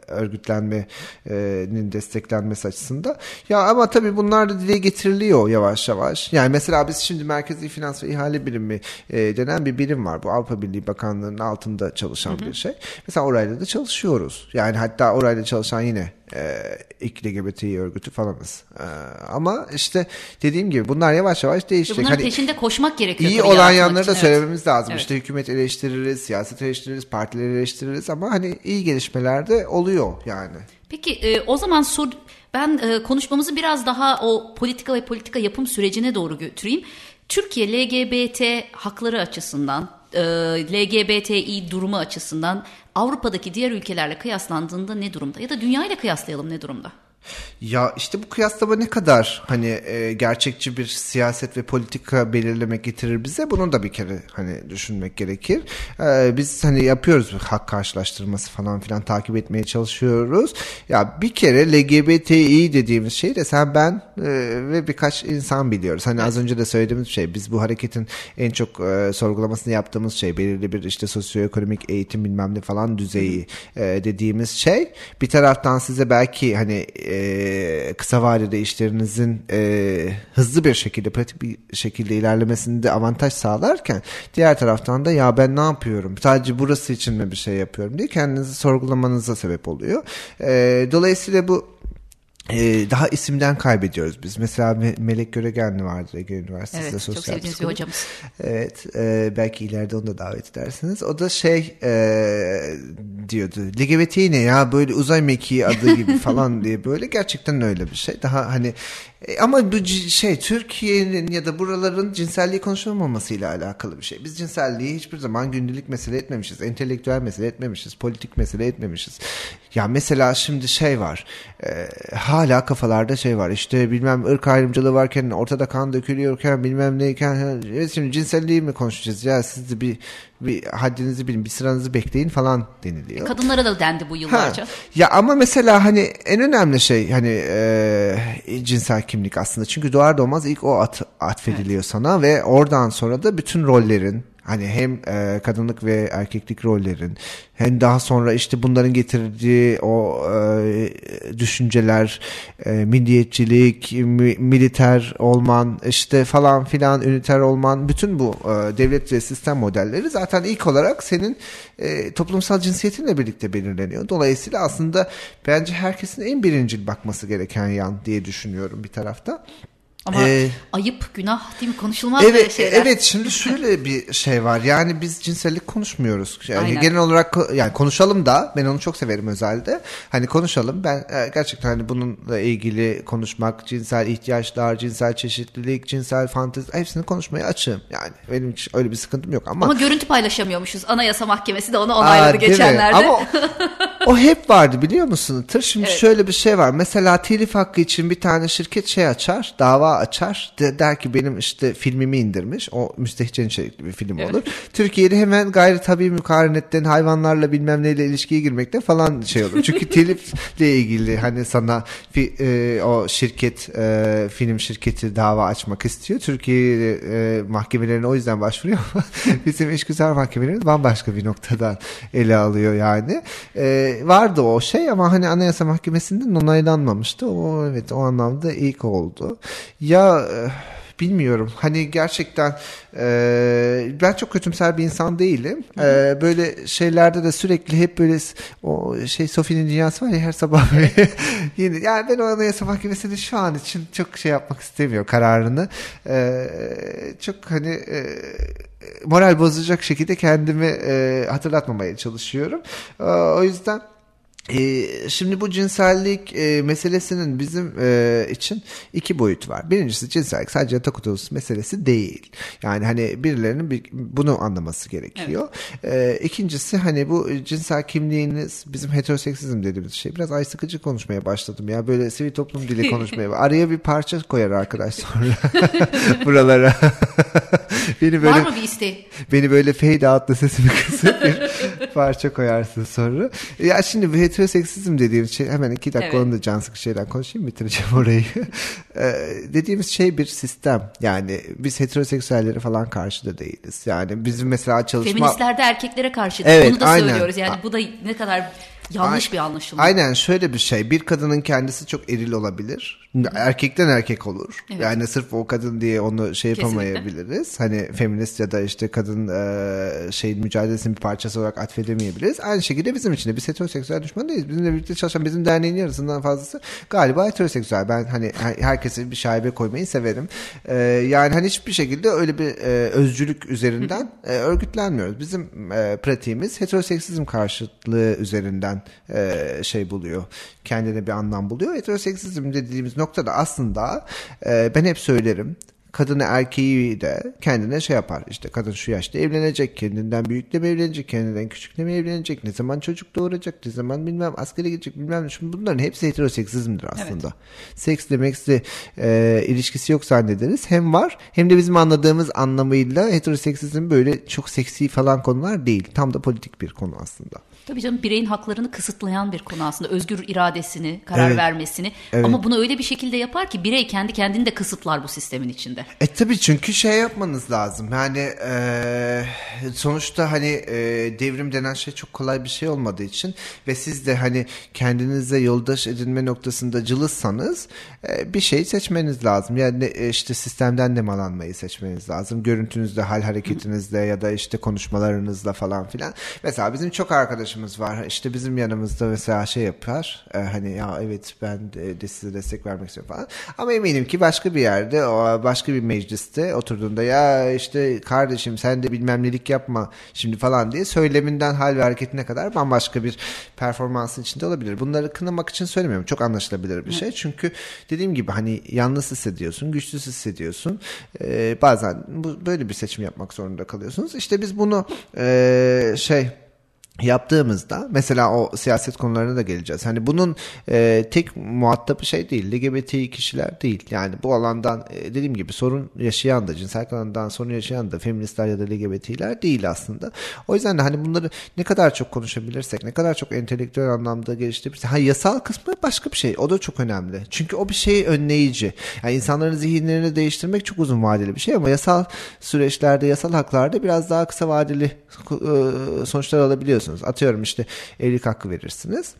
örgütlenmenin desteklenmesi açısından. Ya ama tabii bunlar da dile getiriliyor yavaş yavaş. Yani mesela biz şimdi Merkezi Finans ve İhale Birimi e, denen bir birim var. Bu Avrupa Birliği Bakanlığı'nın altında da çalışan bir şey. Mesela orayla da çalışıyoruz. Yani hatta orayla çalışan yine e, ilk LGBT örgütü falanız. E, ama işte dediğim gibi bunlar yavaş yavaş değişecek. Bunların hani peşinde koşmak gerekiyor. İyi olan yanları da için. söylememiz evet. lazım. Evet. İşte hükümet eleştiririz, siyaset eleştiririz, partileri eleştiririz ama hani iyi gelişmeler de oluyor yani. Peki e, o zaman sor, ben e, konuşmamızı biraz daha o politika ve politika yapım sürecine doğru götüreyim. Türkiye LGBT hakları açısından, e, LGBTİ durumu açısından Avrupa'daki diğer ülkelerle kıyaslandığında ne durumda? Ya da dünyayla kıyaslayalım ne durumda? Ya işte bu kıyaslama ne kadar hani e, gerçekçi bir siyaset ve politika belirlemek getirir bize bunu da bir kere hani düşünmek gerekir. E, biz hani yapıyoruz hak karşılaştırması falan filan takip etmeye çalışıyoruz. Ya bir kere LGBTİ dediğimiz şey de sen ben e, ve birkaç insan biliyoruz. Hani az önce de söylediğimiz şey biz bu hareketin en çok e, sorgulamasını yaptığımız şey belirli bir işte sosyoekonomik eğitim bilmem ne falan düzeyi e, dediğimiz şey. Bir taraftan size belki hani e, e, kısa vadede işlerinizin e, hızlı bir şekilde pratik bir şekilde ilerlemesinde avantaj sağlarken diğer taraftan da ya ben ne yapıyorum sadece burası için mi bir şey yapıyorum diye kendinizi sorgulamanıza sebep oluyor. E, dolayısıyla bu ee, daha isimden kaybediyoruz biz. Mesela Me- Melek Göregenli vardır Ege Üniversitesi'de evet, sosyal çok sevdiğiniz bir hocamız. Evet, e, belki ileride onu da davet edersiniz. O da şey e, diyordu. LGBT ne ya böyle uzay mekiği adı gibi falan diye böyle gerçekten öyle bir şey. Daha hani e, ama bu şey Türkiye'nin ya da buraların cinselliği konuşulmamasıyla alakalı bir şey. Biz cinselliği hiçbir zaman gündelik mesele etmemişiz. Entelektüel mesele etmemişiz. Politik mesele etmemişiz. Ya mesela şimdi şey var. E, hala kafalarda şey var. İşte bilmem ırk ayrımcılığı varken ortada kan dökülüyorken bilmem neyken şimdi cinselliği mi konuşacağız ya siz de bir bir haddinizi bilin bir sıranızı bekleyin falan deniliyor. Kadınlara da dendi bu yıllarca. Ha. Ya ama mesela hani en önemli şey hani e, cinsel kimlik aslında. Çünkü doğar doğmaz ilk o at, atfediliyor evet. sana ve oradan sonra da bütün rollerin Hani hem e, kadınlık ve erkeklik rollerin hem daha sonra işte bunların getirdiği o e, düşünceler, e, milliyetçilik, mi, militer olman, işte falan filan üniter olman, bütün bu e, devlet ve sistem modelleri zaten ilk olarak senin e, toplumsal cinsiyetinle birlikte belirleniyor. Dolayısıyla aslında bence herkesin en birincil bakması gereken yan diye düşünüyorum bir tarafta. Ama ee, ayıp, günah değil mi? Konuşulmaz evet, böyle şeyler. Evet, şimdi şöyle bir şey var. Yani biz cinsellik konuşmuyoruz. Yani Aynen. genel olarak yani konuşalım da ben onu çok severim özellikle. Hani konuşalım. Ben e, gerçekten hani bununla ilgili konuşmak, cinsel ihtiyaçlar, cinsel çeşitlilik, cinsel fantezi hepsini konuşmaya açığım. Yani benim hiç öyle bir sıkıntım yok ama Ama görüntü paylaşamıyormuşuz. Anayasa Mahkemesi de onu onayladı Aa, geçenlerde. Ama o hep vardı biliyor musun? Tır şimdi evet. şöyle bir şey var. Mesela telif hakkı için bir tane şirket şey açar, dava açar. De, der ki benim işte filmimi indirmiş. O müstehcen içerikli bir film evet. olur. Türkiye'de hemen gayri tabii mukarenetten hayvanlarla bilmem neyle ilişkiye girmekte falan şey olur. Çünkü telifle ilgili hani sana fi, e, o şirket e, film şirketi dava açmak istiyor. Türkiye e, mahkemelerine o yüzden başvuruyor bizim işgüzar mahkemelerimiz bambaşka bir noktadan ele alıyor yani. E, vardı o şey ama hani Anayasa Mahkemesi'nden onaylanmamıştı. O evet o anlamda ilk oldu. Ya eh, bilmiyorum. Hani gerçekten e, ben çok kötümser bir insan değilim. E, böyle şeylerde de sürekli hep böyle o şey Sophie'nin dünyası var ya her sabah yeni. Yani ben o Anayasa Mahkemesi'nin şu an için çok şey yapmak istemiyor kararını. E, çok hani e, moral bozacak şekilde kendimi e, hatırlatmamaya çalışıyorum. E, o yüzden ee, şimdi bu cinsellik e, meselesinin bizim e, için iki boyut var. Birincisi cinsellik sadece yatak meselesi değil. Yani hani birilerinin bir, bunu anlaması gerekiyor. Evet. E, ikincisi hani bu cinsel kimliğiniz bizim heteroseksizm dediğimiz şey. Biraz ay sıkıcı konuşmaya başladım ya. Böyle sivil toplum dili konuşmaya. Araya bir parça koyar arkadaş sonra buralara. beni böyle, Var mı bir isteği? Beni böyle fade out'la sesimi kısıp bir parça koyarsın sonra. Ya şimdi bu heteroseksizm dediğimiz şey hemen iki dakika evet. onu da can sıkı şeyden konuşayım bitireceğim orayı. ee, dediğimiz şey bir sistem. Yani biz heteroseksüellere falan karşı da değiliz. Yani bizim mesela çalışma... Feministler de erkeklere karşı evet, Onu da aynen. söylüyoruz. Yani bu da ne kadar yanlış bir anlaşılma. Aynen şöyle bir şey. Bir kadının kendisi çok eril olabilir. Erkekten erkek olur. Evet. Yani sırf o kadın diye onu şey yapamayabiliriz. Kesinlikle. Hani feminist ya da işte kadın e, şey mücadelesinin bir parçası olarak atfedemeyebiliriz. Aynı şekilde bizim için de biz heteroseksüel düşman değiliz. Bizimle birlikte çalışan bizim derneğin yarısından fazlası galiba heteroseksüel. Ben hani herkese bir şaibe koymayı severim. E, yani hani hiçbir şekilde öyle bir e, özcülük üzerinden e, örgütlenmiyoruz. Bizim e, pratiğimiz heteroseksizm karşıtlığı üzerinden e, şey buluyor. Kendine bir anlam buluyor. Heteroseksizm dediğimiz noktada aslında e, ben hep söylerim kadını erkeği de kendine şey yapar. İşte kadın şu yaşta evlenecek, kendinden büyükle mi evlenecek, kendinden küçükle mi evlenecek, ne zaman çocuk doğuracak, ne zaman bilmem askere gidecek bilmem ne. Şimdi bunların hepsi heteroseksizmdir aslında. Evet. Seks demekse e, ilişkisi yok zannederiz. Hem var hem de bizim anladığımız anlamıyla heteroseksizm böyle çok seksi falan konular değil. Tam da politik bir konu aslında. Tabii canım bireyin haklarını kısıtlayan bir konu aslında. Özgür iradesini, karar evet. vermesini. Evet. Ama bunu öyle bir şekilde yapar ki birey kendi kendini de kısıtlar bu sistemin içinde. E tabii çünkü şey yapmanız lazım. Yani e, sonuçta hani e, devrim denen şey çok kolay bir şey olmadığı için ve siz de hani kendinize yoldaş edinme noktasında cılızsanız e, bir şey seçmeniz lazım. Yani e, işte sistemden nemalanmayı seçmeniz lazım. Görüntünüzde, hal hareketinizde ya da işte konuşmalarınızla falan filan. Mesela bizim çok arkadaşım arkadaşımız var. İşte bizim yanımızda mesela şey yapar. E, hani ya evet ben de, de size destek vermek istiyorum falan. Ama eminim ki başka bir yerde, başka bir mecliste oturduğunda ya işte kardeşim sen de bilmem nelik yapma şimdi falan diye söyleminden hal ve hareketine kadar bambaşka bir performansın içinde olabilir. Bunları kınamak için söylemiyorum. Çok anlaşılabilir bir şey. Çünkü dediğim gibi hani yalnız hissediyorsun, güçsüz hissediyorsun. Ee, bazen bu böyle bir seçim yapmak zorunda kalıyorsunuz. İşte biz bunu e, şey yaptığımızda mesela o siyaset konularına da geleceğiz. Hani bunun e, tek muhatabı şey değil, LGBT kişiler değil. Yani bu alandan e, dediğim gibi sorun yaşayan da, cinsel alandan sorun yaşayan da feministler ya da LGBT'ler değil aslında. O yüzden de hani bunları ne kadar çok konuşabilirsek, ne kadar çok entelektüel anlamda geliştirebilirsek. Ha yasal kısmı başka bir şey. O da çok önemli. Çünkü o bir şey önleyici. Yani insanların zihinlerini değiştirmek çok uzun vadeli bir şey ama yasal süreçlerde, yasal haklarda biraz daha kısa vadeli e, sonuçlar alabiliyorsunuz veriyorsunuz. Atıyorum işte evlilik hakkı verirsiniz.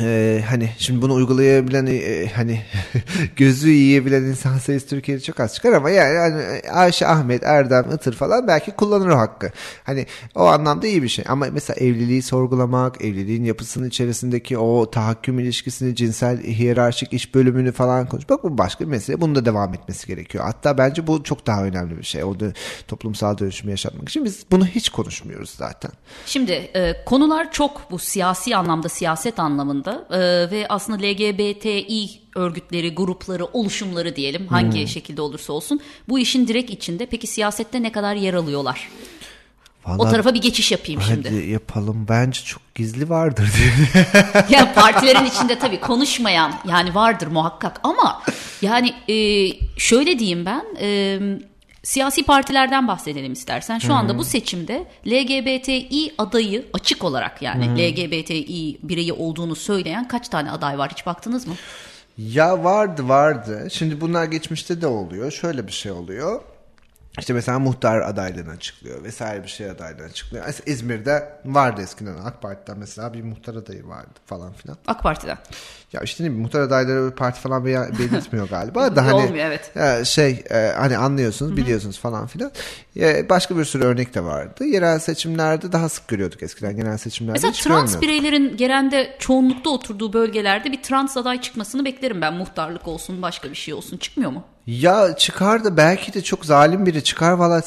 Ee, hani şimdi bunu uygulayabilen e, hani gözü yiyebilen insan sayısı Türkiye'de çok az çıkar ama yani, yani Ayşe, Ahmet, Erdem, Itır falan belki kullanır o hakkı. Hani o anlamda iyi bir şey ama mesela evliliği sorgulamak, evliliğin yapısının içerisindeki o tahakküm ilişkisini, cinsel hiyerarşik iş bölümünü falan konuşmak bu başka bir mesele. Bunun da devam etmesi gerekiyor. Hatta bence bu çok daha önemli bir şey. O da toplumsal dönüşümü yaşatmak için biz bunu hiç konuşmuyoruz zaten. Şimdi e, konular çok bu siyasi anlamda, siyaset anlamında anlamda e, ve aslında LGBTİ örgütleri, grupları, oluşumları diyelim hangi hmm. şekilde olursa olsun bu işin direkt içinde. Peki siyasette ne kadar yer alıyorlar? Vallahi, o tarafa bir geçiş yapayım hadi şimdi. Hadi yapalım. Bence çok gizli vardır diye. ya partilerin içinde tabii konuşmayan yani vardır muhakkak ama yani e, şöyle diyeyim ben e, Siyasi partilerden bahsedelim istersen. Şu anda bu seçimde LGBTİ adayı açık olarak yani hmm. LGBTİ bireyi olduğunu söyleyen kaç tane aday var hiç baktınız mı? Ya vardı vardı. Şimdi bunlar geçmişte de oluyor. Şöyle bir şey oluyor. İşte mesela muhtar adaylığını açıklıyor vesaire bir şey adaylığını açıklıyor. İzmir'de vardı eskiden AK Parti'den mesela bir muhtar adayı vardı falan filan. AK Parti'den. Ya işte ne muhtar adayları parti falan belirtmiyor galiba da hani Olmuyor, evet. şey e, hani anlıyorsunuz biliyorsunuz falan filan. Başka bir sürü örnek de vardı. Yerel seçimlerde daha sık görüyorduk eskiden genel seçimlerde Mesela hiç trans bireylerin genelde çoğunlukta oturduğu bölgelerde bir trans aday çıkmasını beklerim ben muhtarlık olsun başka bir şey olsun çıkmıyor mu? Ya çıkar da belki de çok zalim biri çıkar valla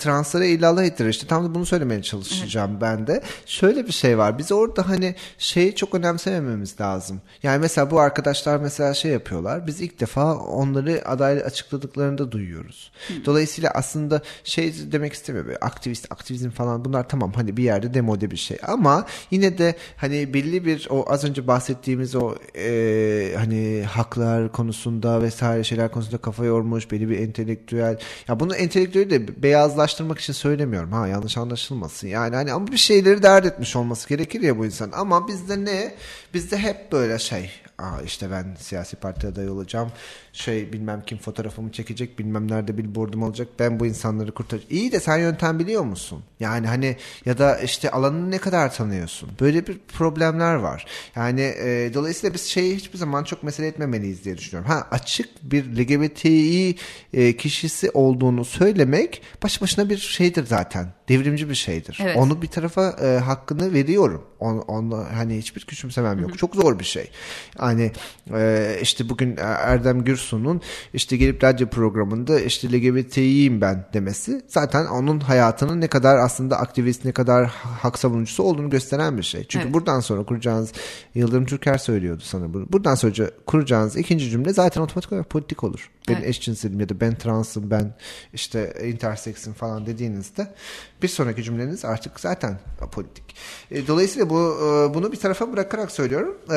translara illallah ettirir. İşte tam da bunu söylemeye çalışacağım evet. ben de. Şöyle bir şey var. Biz orada hani şeyi çok önemsemememiz lazım. Yani mesela bu arkadaşlar mesela şey yapıyorlar. Biz ilk defa onları aday açıkladıklarında duyuyoruz. Hı. Dolayısıyla aslında şey demek istemiyor böyle aktivist, aktivizm falan bunlar tamam hani bir yerde demode bir şey. Ama yine de hani belli bir o az önce bahsettiğimiz o e, hani haklar konusunda vesaire şeyler konusunda kafa yormuş, belli bir entelektüel. Ya bunu entelektüeli de beyazlaştırmak için söylemiyorum ha yanlış anlaşılmasın. Yani hani ama bir şeyleri dert etmiş olması gerekir ya bu insan. Ama bizde ne? Bizde hep böyle şey. Aa işte ben siyasi parti adayı olacağım şey bilmem kim fotoğrafımı çekecek bilmem nerede billboardum olacak ben bu insanları kurtaracağım. İyi de sen yöntem biliyor musun? Yani hani ya da işte alanını ne kadar tanıyorsun? Böyle bir problemler var. Yani e, dolayısıyla biz şeyi hiçbir zaman çok mesele etmemeliyiz diye düşünüyorum. Ha açık bir LGBTİ e, kişisi olduğunu söylemek baş başına bir şeydir zaten. Devrimci bir şeydir. Evet. Onu bir tarafa e, hakkını veriyorum. Onu, onu hani hiçbir küçümsemem yok. Çok zor bir şey. Hani e, işte bugün Erdem Gürsu'nun işte gelip radyo programında işte LGBT'yim ben demesi zaten onun hayatının ne kadar aslında aktivist ne kadar hak savunucusu olduğunu gösteren bir şey. Çünkü Evet. buradan sonra kuracağınız Yıldırım Türker söylüyordu sana bunu. Buradan sonra kuracağınız ikinci cümle zaten otomatik olarak politik olur. Ben Evet. eşcinselim ya da ben transım ben işte interseksim falan dediğinizde bir sonraki cümleniz artık zaten politik. E, Dolayısıyla bu e, bunu bir tarafa bırakarak söylüyorum. E,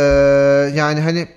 Yani hani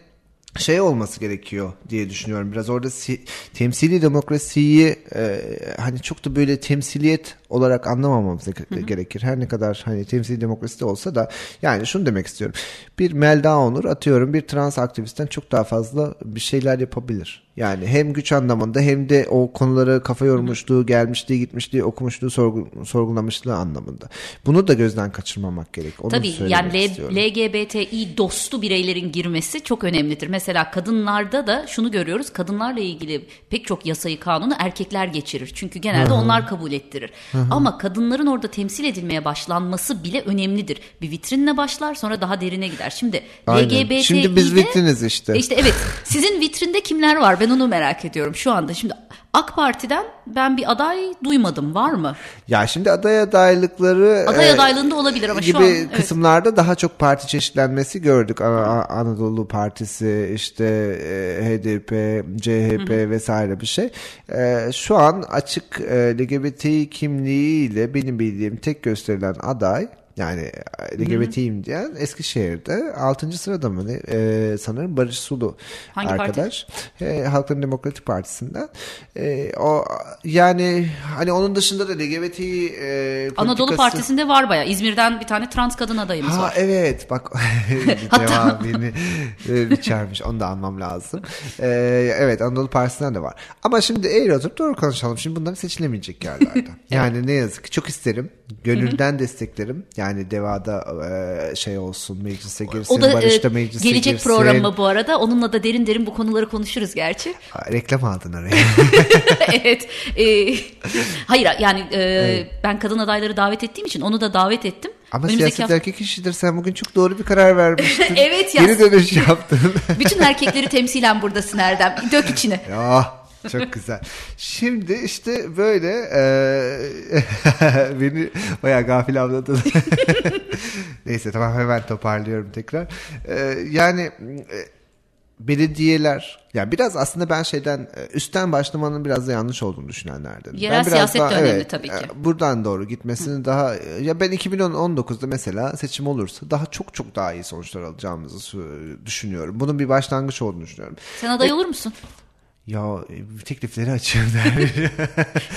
şey olması gerekiyor diye düşünüyorum. Biraz orada si- temsili demokrasiyi e, hani çok da böyle temsiliyet olarak anlamamamız ge- gerekir. Her ne kadar hani temsili demokrasi de olsa da yani şunu demek istiyorum. Bir Melda Onur atıyorum bir trans aktivistten çok daha fazla bir şeyler yapabilir. Yani hem güç anlamında hem de o konuları kafa yormuşluğu, gelmişliği, gitmişliği, okumuşluğu, sorgu- sorgulamışlığı anlamında. Bunu da gözden kaçırmamak gerek. Onu Tabii yani L- istiyorum. LGBTİ dostu bireylerin girmesi çok önemlidir. Mesela kadınlarda da şunu görüyoruz. Kadınlarla ilgili pek çok yasayı kanunu erkekler geçirir. Çünkü genelde onlar kabul ettirir. Ama kadınların orada temsil edilmeye başlanması bile önemlidir. Bir vitrinle başlar sonra daha derine gider. Şimdi. LGBTİ'de... Şimdi biz vitriniz işte. İşte evet. Sizin vitrinde kimler var? Ben onu merak ediyorum şu anda. Şimdi AK Parti'den ben bir aday duymadım. Var mı? Ya şimdi aday adaylıkları Aday e, adaylığında olabilir ama gibi şu an evet. kısımlarda daha çok parti çeşitlenmesi gördük. A- A- Anadolu Partisi, işte e, HDP, CHP vesaire bir şey. E, şu an açık e, LGBT kimliğiyle benim bildiğim tek gösterilen aday yani LGBT'yim diyen Eskişehir'de 6. sırada mı ne? E, sanırım Barış Sulu Hangi parti? arkadaş. E, Halkların Demokratik Partisi'nden. E, o yani hani onun dışında da LGBT e, Anadolu politikası- Partisi'nde var baya. İzmir'den bir tane trans kadın adayımız Ha var. evet bak Hatta- beni biçermiş onu da almam lazım. E, evet Anadolu Partisi'nden de var. Ama şimdi eğri oturup doğru konuşalım. Şimdi bunlar seçilemeyecek yerlerden. Yani ne yazık ki çok isterim. Gönülden desteklerim. Yani devada e, şey olsun meclise girsin. O da Barış'ta e, meclise gelecek girsin. programı bu arada. Onunla da derin derin bu konuları konuşuruz gerçi. Ha, Reklam aldın araya. evet. e, hayır yani e, ben kadın adayları davet ettiğim için onu da davet ettim. Ama Önümüzdeki siyaset hafta- erkek işidir. Sen bugün çok doğru bir karar vermiştin. Evet ya. Geri dönüş yaptın. Bütün erkekleri temsilen buradasın Erdem. Dök içine. Ya çok güzel. Şimdi işte böyle e, beni bayağı gafil avladın. Neyse tamam hemen toparlıyorum tekrar. E, yani e, belediyeler yani biraz aslında ben şeyden e, üstten başlamanın biraz da yanlış olduğunu düşünenlerden. Yerel ben biraz siyaset de daha, önemli tabii ki. e, Buradan doğru gitmesini daha ya ben 2019'da mesela seçim olursa daha çok çok daha iyi sonuçlar alacağımızı düşünüyorum. Bunun bir başlangıç olduğunu düşünüyorum. Sen aday olur musun? Ya e, teklifleri açıyorum der.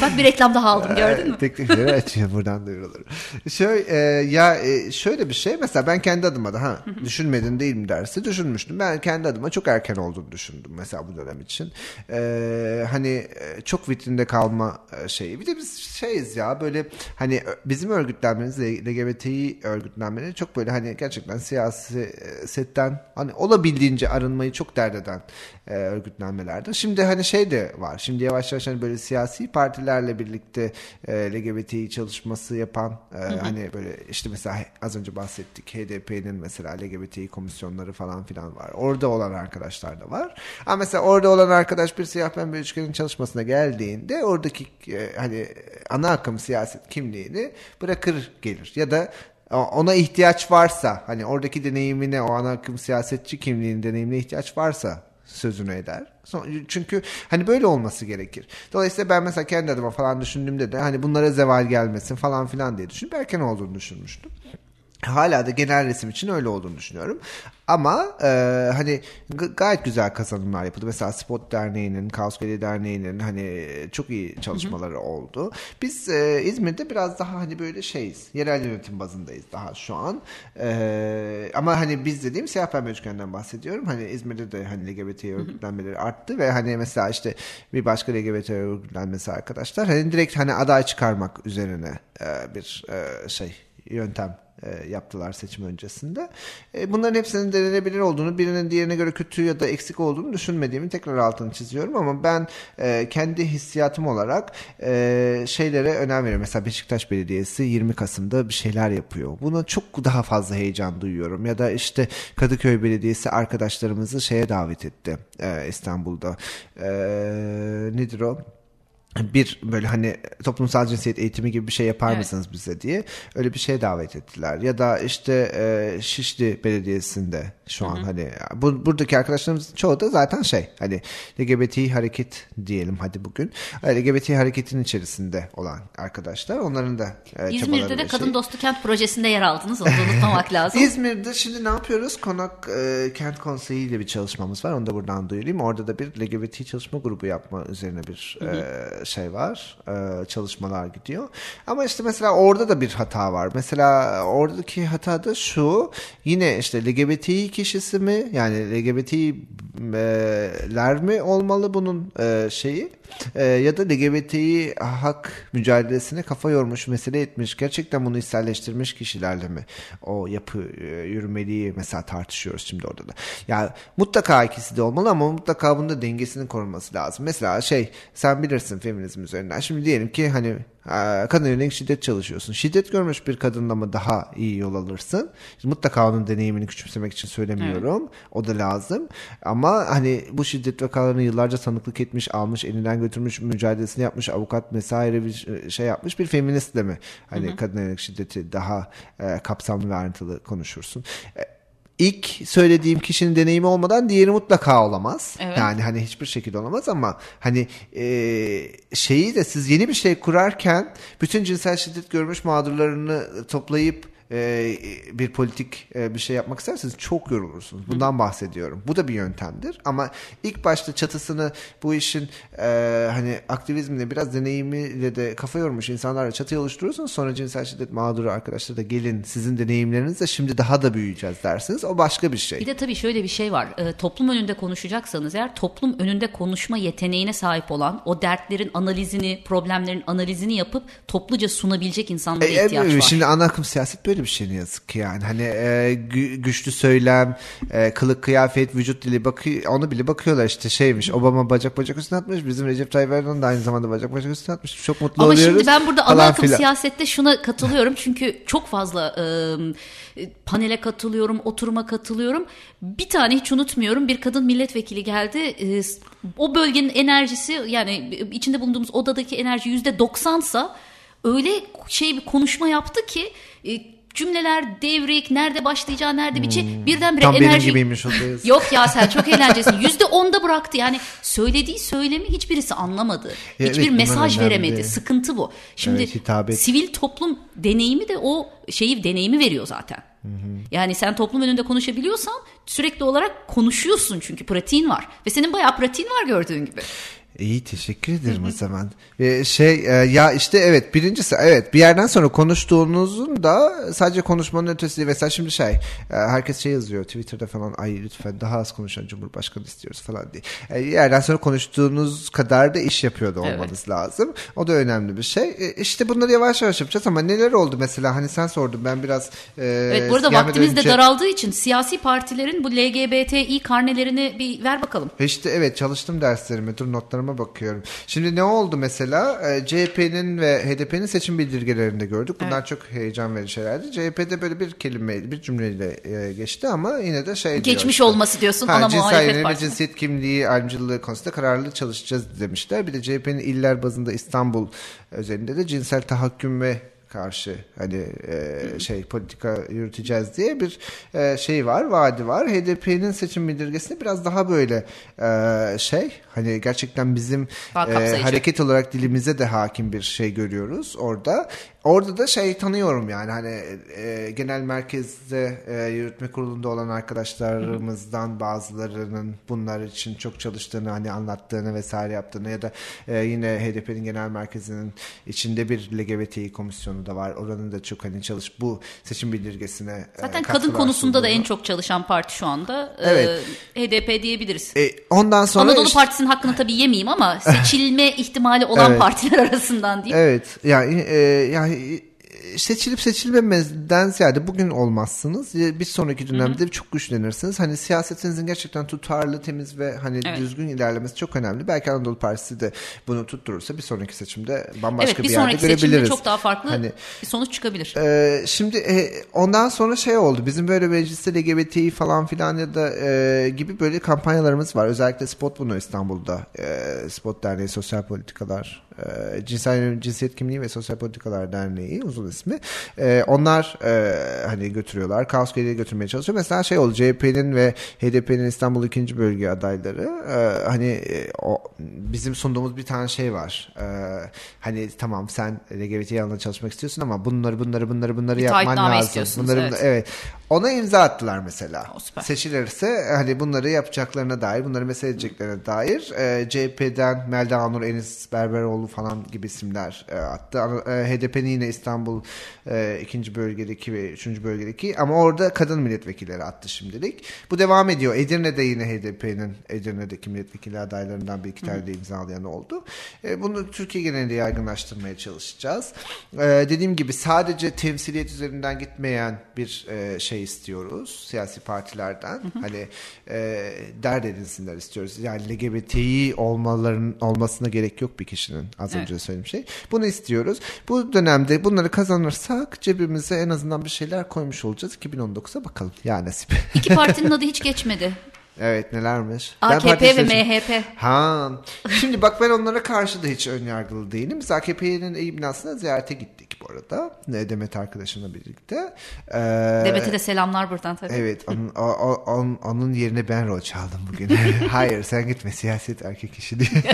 Bak bir reklam daha aldım gördün mü? Teklifleri açıyor buradan duyurulur. Şöyle e, ya e, şöyle bir şey mesela ben kendi adıma da ha düşünmedin değil mi dersi düşünmüştüm. Ben kendi adıma çok erken olduğunu düşündüm mesela bu dönem için. E, hani e, çok vitrinde kalma e, şeyi. Bir de biz şeyiz ya böyle hani bizim örgütlenmemiz LGBTİ örgütlenmeleri çok böyle hani gerçekten siyasetten hani olabildiğince arınmayı çok dert eden e, örgütlenmelerdir. Şimdi hani şey de var. Şimdi yavaş yavaş hani böyle siyasi partilerle birlikte e, LGBTİ çalışması yapan e, hani böyle işte mesela az önce bahsettik HDP'nin mesela LGBTİ komisyonları falan filan var. Orada olan arkadaşlar da var. Ama mesela orada olan arkadaş bir siyah pembe üçgenin çalışmasına geldiğinde oradaki e, hani ana akım siyaset kimliğini bırakır gelir. Ya da ona ihtiyaç varsa hani oradaki deneyimine o ana akım siyasetçi kimliğinin deneyimine ihtiyaç varsa sözünü eder. Çünkü hani böyle olması gerekir. Dolayısıyla ben mesela kendi adıma falan düşündüğümde de hani bunlara zeval gelmesin falan filan diye düşünüp erken olduğunu düşünmüştüm. Hala da genel resim için öyle olduğunu düşünüyorum. Ama e, hani gayet güzel kazanımlar yapıldı. Mesela Spot Derneği'nin, Kaos Belediye Derneği'nin hani çok iyi çalışmaları hı hı. oldu. Biz e, İzmir'de biraz daha hani böyle şeyiz. Yerel yönetim bazındayız daha şu an. E, ama hani biz dediğim siyah pembe üçgenden bahsediyorum. Hani İzmir'de de hani LGBT örgütlenmeleri arttı ve hani mesela işte bir başka LGBT örgütlenmesi arkadaşlar hani direkt hani aday çıkarmak üzerine e, bir e, şey yöntem e, yaptılar seçim öncesinde. E, bunların hepsinin denenebilir olduğunu, birinin diğerine göre kötü ya da eksik olduğunu düşünmediğimi tekrar altını çiziyorum ama ben e, kendi hissiyatım olarak şeylere önem veriyorum. Mesela Beşiktaş Belediyesi 20 Kasım'da bir şeyler yapıyor. Buna çok daha fazla heyecan duyuyorum. Ya da işte Kadıköy Belediyesi arkadaşlarımızı şeye davet etti İstanbul'da. Nedir o? Bir böyle hani toplumsal cinsiyet eğitimi gibi bir şey yapar evet. mısınız bize diye öyle bir şey davet ettiler. Ya da işte e, Şişli Belediyesi'nde şu an Hı-hı. hani bu, buradaki arkadaşlarımızın çoğu da zaten şey hani LGBT hareket diyelim hadi bugün. LGBT hareketin içerisinde olan arkadaşlar. Onların da e, İzmir'de de Kadın şey. Dostu Kent projesinde yer aldınız. Onu unutmamak lazım. İzmir'de şimdi ne yapıyoruz? Konak e, Kent Konseyi ile bir çalışmamız var. Onu da buradan duyurayım. Orada da bir LGBT çalışma grubu yapma üzerine bir e, şey var. E, çalışmalar gidiyor. Ama işte mesela orada da bir hata var. Mesela oradaki hata da şu. Yine işte LGBT kişisi mi yani LGBT'ler mi olmalı bunun e, şeyi e, ya da LGBT'yi hak mücadelesine kafa yormuş mesele etmiş gerçekten bunu içselleştirmiş kişilerle mi o yapı e, yürümeliği mesela tartışıyoruz şimdi orada da. Yani mutlaka ikisi de olmalı ama mutlaka bunda dengesinin korunması lazım. Mesela şey sen bilirsin feminizm üzerinden. Şimdi diyelim ki hani kadın yönelik şiddet çalışıyorsun. Şiddet görmüş bir kadınla mı daha iyi yol alırsın? Mutlaka onun deneyimini küçümsemek için söylemiyorum. Evet. O da lazım. Ama hani bu şiddet vakalarını yıllarca tanıklık etmiş, almış, elinden götürmüş, mücadelesini yapmış, avukat vesaire bir şey yapmış bir feministle mi? Hani hı hı. kadın yönelik şiddeti daha e, kapsamlı ve ayrıntılı konuşursun. E, ilk söylediğim kişinin deneyimi olmadan diğeri mutlaka olamaz. Evet. Yani hani hiçbir şekilde olamaz ama hani e, şeyi de siz yeni bir şey kurarken bütün cinsel şiddet görmüş mağdurlarını toplayıp e, bir politik e, bir şey yapmak isterseniz çok yorulursunuz. Bundan Hı. bahsediyorum. Bu da bir yöntemdir ama ilk başta çatısını bu işin e, hani aktivizmle biraz deneyimiyle de kafa yormuş insanlarla çatıyı oluşturursanız sonra cinsel şiddet mağduru arkadaşlar da gelin sizin deneyimlerinizle şimdi daha da büyüyeceğiz dersiniz. O başka bir şey. Bir de tabii şöyle bir şey var. E, toplum önünde konuşacaksanız eğer toplum önünde konuşma yeteneğine sahip olan o dertlerin analizini, problemlerin analizini yapıp topluca sunabilecek insanlara e, ihtiyaç e, var. Şimdi ana akım siyaset böyle böyle bir şey ne yazık ki yani. Hani e, güçlü söylem, e, kılık kıyafet, vücut dili bakıyor onu bile bakıyorlar işte şeymiş. Obama bacak bacak üstüne atmış. Bizim Recep Tayyip Erdoğan da aynı zamanda bacak bacak üstüne atmış. Çok mutlu Ama oluyoruz. Ama şimdi ben burada ana akım siyasette şuna katılıyorum. Çünkü çok fazla e, panele katılıyorum, oturuma katılıyorum. Bir tane hiç unutmuyorum. Bir kadın milletvekili geldi. E, o bölgenin enerjisi yani içinde bulunduğumuz odadaki enerji yüzde doksansa öyle şey bir konuşma yaptı ki e, cümleler devrik, nerede başlayacağı, nerede biteceği hmm. birdenbire Tam enerji... Tam benim gibiymiş o Yok ya sen çok eğlencelisin. Yüzde onda bıraktı yani söylediği söylemi hiçbirisi anlamadı. Ya Hiçbir evet, mesaj veremedi. Sıkıntı bu. Şimdi evet, sivil toplum deneyimi de o şeyi deneyimi veriyor zaten. Yani sen toplum önünde konuşabiliyorsan sürekli olarak konuşuyorsun çünkü pratiğin var. Ve senin bayağı pratiğin var gördüğün gibi. İyi teşekkür ederim o zaman. Ve şey e, ya işte evet birincisi evet bir yerden sonra konuştuğunuzun da sadece konuşmanın ötesi değil. Mesela şimdi şey e, herkes şey yazıyor Twitter'da falan ay lütfen daha az konuşan Cumhurbaşkanı istiyoruz falan diye. E, bir yerden sonra konuştuğunuz kadar da iş yapıyor da olmanız evet. lazım. O da önemli bir şey. İşte bunları yavaş yavaş yapacağız ama neler oldu mesela hani sen sordun ben biraz Evet burada vaktimiz önce... de daraldığı için siyasi partilerin bu LGBTİ karnelerini bir ver bakalım. İşte evet çalıştım derslerimi dur notlarımı notlarıma bakıyorum. Şimdi ne oldu mesela? E, CHP'nin ve HDP'nin seçim bildirgelerinde gördük. Bunlar evet. çok heyecan verici şeylerdi. CHP'de böyle bir kelime, bir cümleyle e, geçti ama yine de şey Geçmiş diyor, olması diyorsun ha, ona muhalefet ve cinsiyet kimliği ayrımcılığı konusunda kararlı çalışacağız demişler. Bir de CHP'nin iller bazında İstanbul özelinde de cinsel tahakküm ve karşı hani e, şey politika yürüteceğiz diye bir e, şey var, vaadi var. HDP'nin seçim bildirgesinde biraz daha böyle e, şey hani gerçekten bizim e, hareket olarak dilimize de hakim bir şey görüyoruz orada. Orada da şey tanıyorum yani hani e, genel merkezde e, yürütme kurulunda olan arkadaşlarımızdan bazılarının bunlar için çok çalıştığını hani anlattığını vesaire yaptığını ya da e, yine HDP'nin genel merkezinin içinde bir LGBTİ komisyonu da var. Oranın da çok hani çalış bu seçim bildirgesine e, Zaten kadın konusunda da en çok çalışan parti şu anda. E, evet. E, HDP diyebiliriz. E, ondan sonra Anadolu işte, Partisi'nin hakkını tabii yemeyeyim ama seçilme ihtimali olan evet. partiler arasından değil. Evet. Yani e, yani seçilip seçilmemezden ziyade bugün olmazsınız. Bir sonraki dönemde Hı-hı. çok güçlenirsiniz. Hani siyasetinizin gerçekten tutarlı, temiz ve hani evet. düzgün ilerlemesi çok önemli. Belki Anadolu Partisi de bunu tutturursa bir sonraki seçimde bambaşka evet, bir, bir yerde görebiliriz. Evet, bir sonraki çok daha farklı hani, bir sonuç çıkabilir. E, şimdi e, ondan sonra şey oldu. Bizim böyle mecliste LGBTİ falan filan ya da e, gibi böyle kampanyalarımız var. Özellikle Spot bunu İstanbul'da. E, Spot Derneği Sosyal Politikalar e, Cinsel Cinsiyet Kimliği ve Sosyal Politikalar Derneği uzun ismi. E, onlar e, hani götürüyorlar. Kaos geriye götürmeye çalışıyor. Mesela şey oldu CHP'nin ve HDP'nin İstanbul ikinci bölge adayları e, hani e, o bizim sunduğumuz bir tane şey var. E, hani tamam sen LGBT yanında çalışmak istiyorsun ama bunları bunları bunları bunları yapman lazım. Bunları, evet. Bunları, evet. Ona imza attılar mesela. O, Seçilirse hani bunları yapacaklarına dair, bunları mesele edeceklerine dair e, CHP'den Melda Anur, Enis Berberoğlu falan gibi isimler e, attı. E, HDP'nin yine İstanbul e, ikinci bölgedeki ve üçüncü bölgedeki ama orada kadın milletvekilleri attı şimdilik. Bu devam ediyor. Edirne'de yine HDP'nin Edirne'deki milletvekili adaylarından bir iki tane de imzalayan oldu. E, bunu Türkiye genelinde yaygınlaştırmaya çalışacağız. E, dediğim gibi sadece temsiliyet üzerinden gitmeyen bir e, şey şey istiyoruz siyasi partilerden. Hı hı. Hani e, dert edinsinler istiyoruz. Yani LGBT'yi olmaların olmasına gerek yok bir kişinin az evet. önce söylediğim şey. Bunu istiyoruz. Bu dönemde bunları kazanırsak cebimize en azından bir şeyler koymuş olacağız. 2019'a bakalım. Ya nasip. İki partinin adı hiç geçmedi. Evet nelermiş? AKP ve MHP. Ha. Şimdi bak ben onlara karşı da hiç önyargılı değilim. Biz AKP'nin iyi binasına ziyarete gittik bu arada. Demet arkadaşımla birlikte. Ee, Demet'e de selamlar buradan tabii. Evet onun, onun, onun yerine ben rol çaldım bugün. Hayır sen gitme siyaset erkek işi diye.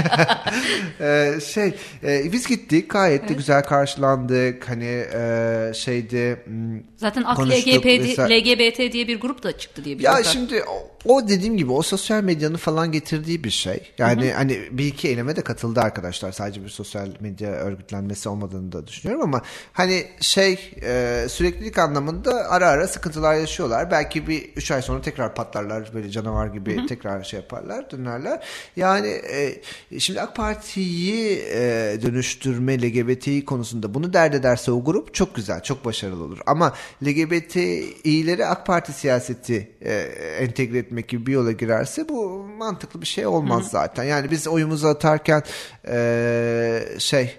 ee, şey e, biz gittik gayet evet. de güzel karşılandık. Hani e, şeydi hmm, Zaten LGBT, LGBT diye bir grup da çıktı diye bir Ya şimdi o, o dediğim gibi o sosyal medyanın falan getirdiği bir şey. Yani Hı-hı. hani bir iki eleme de katıldı arkadaşlar. Sadece bir sosyal medya örgütlenmesi olmadığını da düşünüyorum ama hani şey e, süreklilik anlamında ara ara sıkıntılar yaşıyorlar. Belki bir üç ay sonra tekrar patlarlar böyle canavar gibi Hı-hı. tekrar şey yaparlar dönerler. Yani e, şimdi AK Parti'yi e, dönüştürme LGBT konusunda bunu dert ederse o grup çok güzel çok başarılı olur. Ama LGBTİ'leri AK Parti siyaseti e, entegre etmek gibi bir yola girerse bu mantıklı bir şey olmaz Hı-hı. zaten. Yani biz oyumuzu atarken e, şey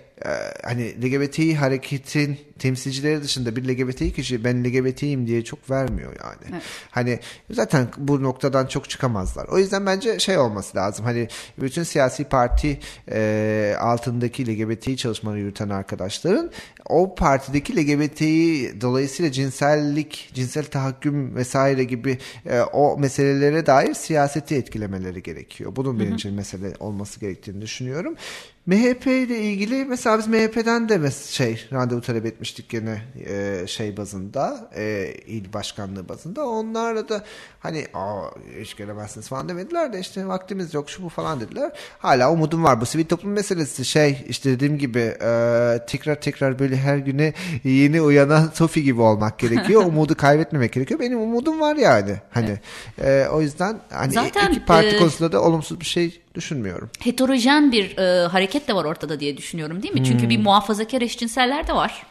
hani LGBT hareketin temsilcileri dışında bir LGBT kişi ben LGBT'yim diye çok vermiyor yani. Evet. Hani zaten bu noktadan çok çıkamazlar. O yüzden bence şey olması lazım. Hani bütün siyasi parti e, altındaki LGBT çalışmaları yürüten arkadaşların o partideki LGBT'yi dolayısıyla cinsellik, cinsel tahakküm vesaire gibi e, o meselelere dair siyaseti etkilemeleri gerekiyor. Bunun birinci mesele olması gerektiğini düşünüyorum. MHP ile ilgili mesela biz MHP'den de şey randevu talep etmiştik gene e, şey bazında e, il başkanlığı bazında onlarla da hani Aa, hiç gelemezsiniz falan demediler de işte vaktimiz yok şu bu falan dediler. Hala umudum var bu sivil toplum meselesi şey işte dediğim gibi e, tekrar tekrar böyle her güne yeni uyanan Sofi gibi olmak gerekiyor. Umudu kaybetmemek gerekiyor. Benim umudum var yani. Hani e, o yüzden hani Zaten, iki parti e, konusunda da olumsuz bir şey düşünmüyorum. Heterojen bir e, hareket de var ortada diye düşünüyorum değil mi? Hmm. Çünkü bir muhafazakar eşcinseller de var.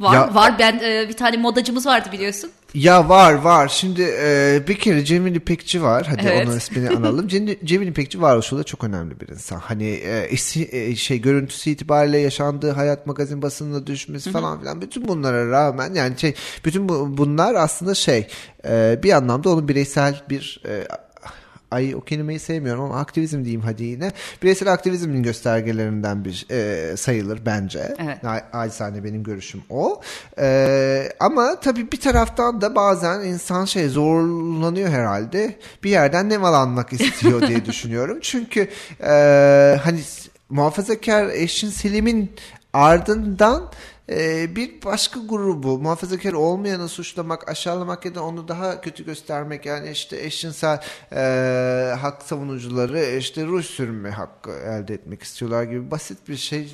Var ya, var ben e, bir tane modacımız vardı biliyorsun. Ya var var. Şimdi e, bir kere Cemil İpekçi var. Hadi evet. onun ismini analım. Cemil, Cemil İpekçi varoluşu da çok önemli bir insan. Hani e, isi, e, şey görüntüsü itibariyle yaşandığı hayat magazin basınına düşmesi falan filan bütün bunlara rağmen yani şey bütün bu, bunlar aslında şey e, bir anlamda onun bireysel bir e, ay o kelimeyi sevmiyorum ama aktivizm diyeyim hadi yine. Bireysel aktivizmin göstergelerinden bir e, sayılır bence. Evet. Acizane benim görüşüm o. E, ama tabii bir taraftan da bazen insan şey zorlanıyor herhalde. Bir yerden nemalanmak istiyor diye düşünüyorum. Çünkü e, hani muhafazakar eşin Selim'in ardından e, bir başka grubu muhafazakar olmayanı suçlamak, aşağılamak ya da onu daha kötü göstermek yani işte eşcinsel e, hak savunucuları işte ruh sürme hakkı elde etmek istiyorlar gibi basit bir şey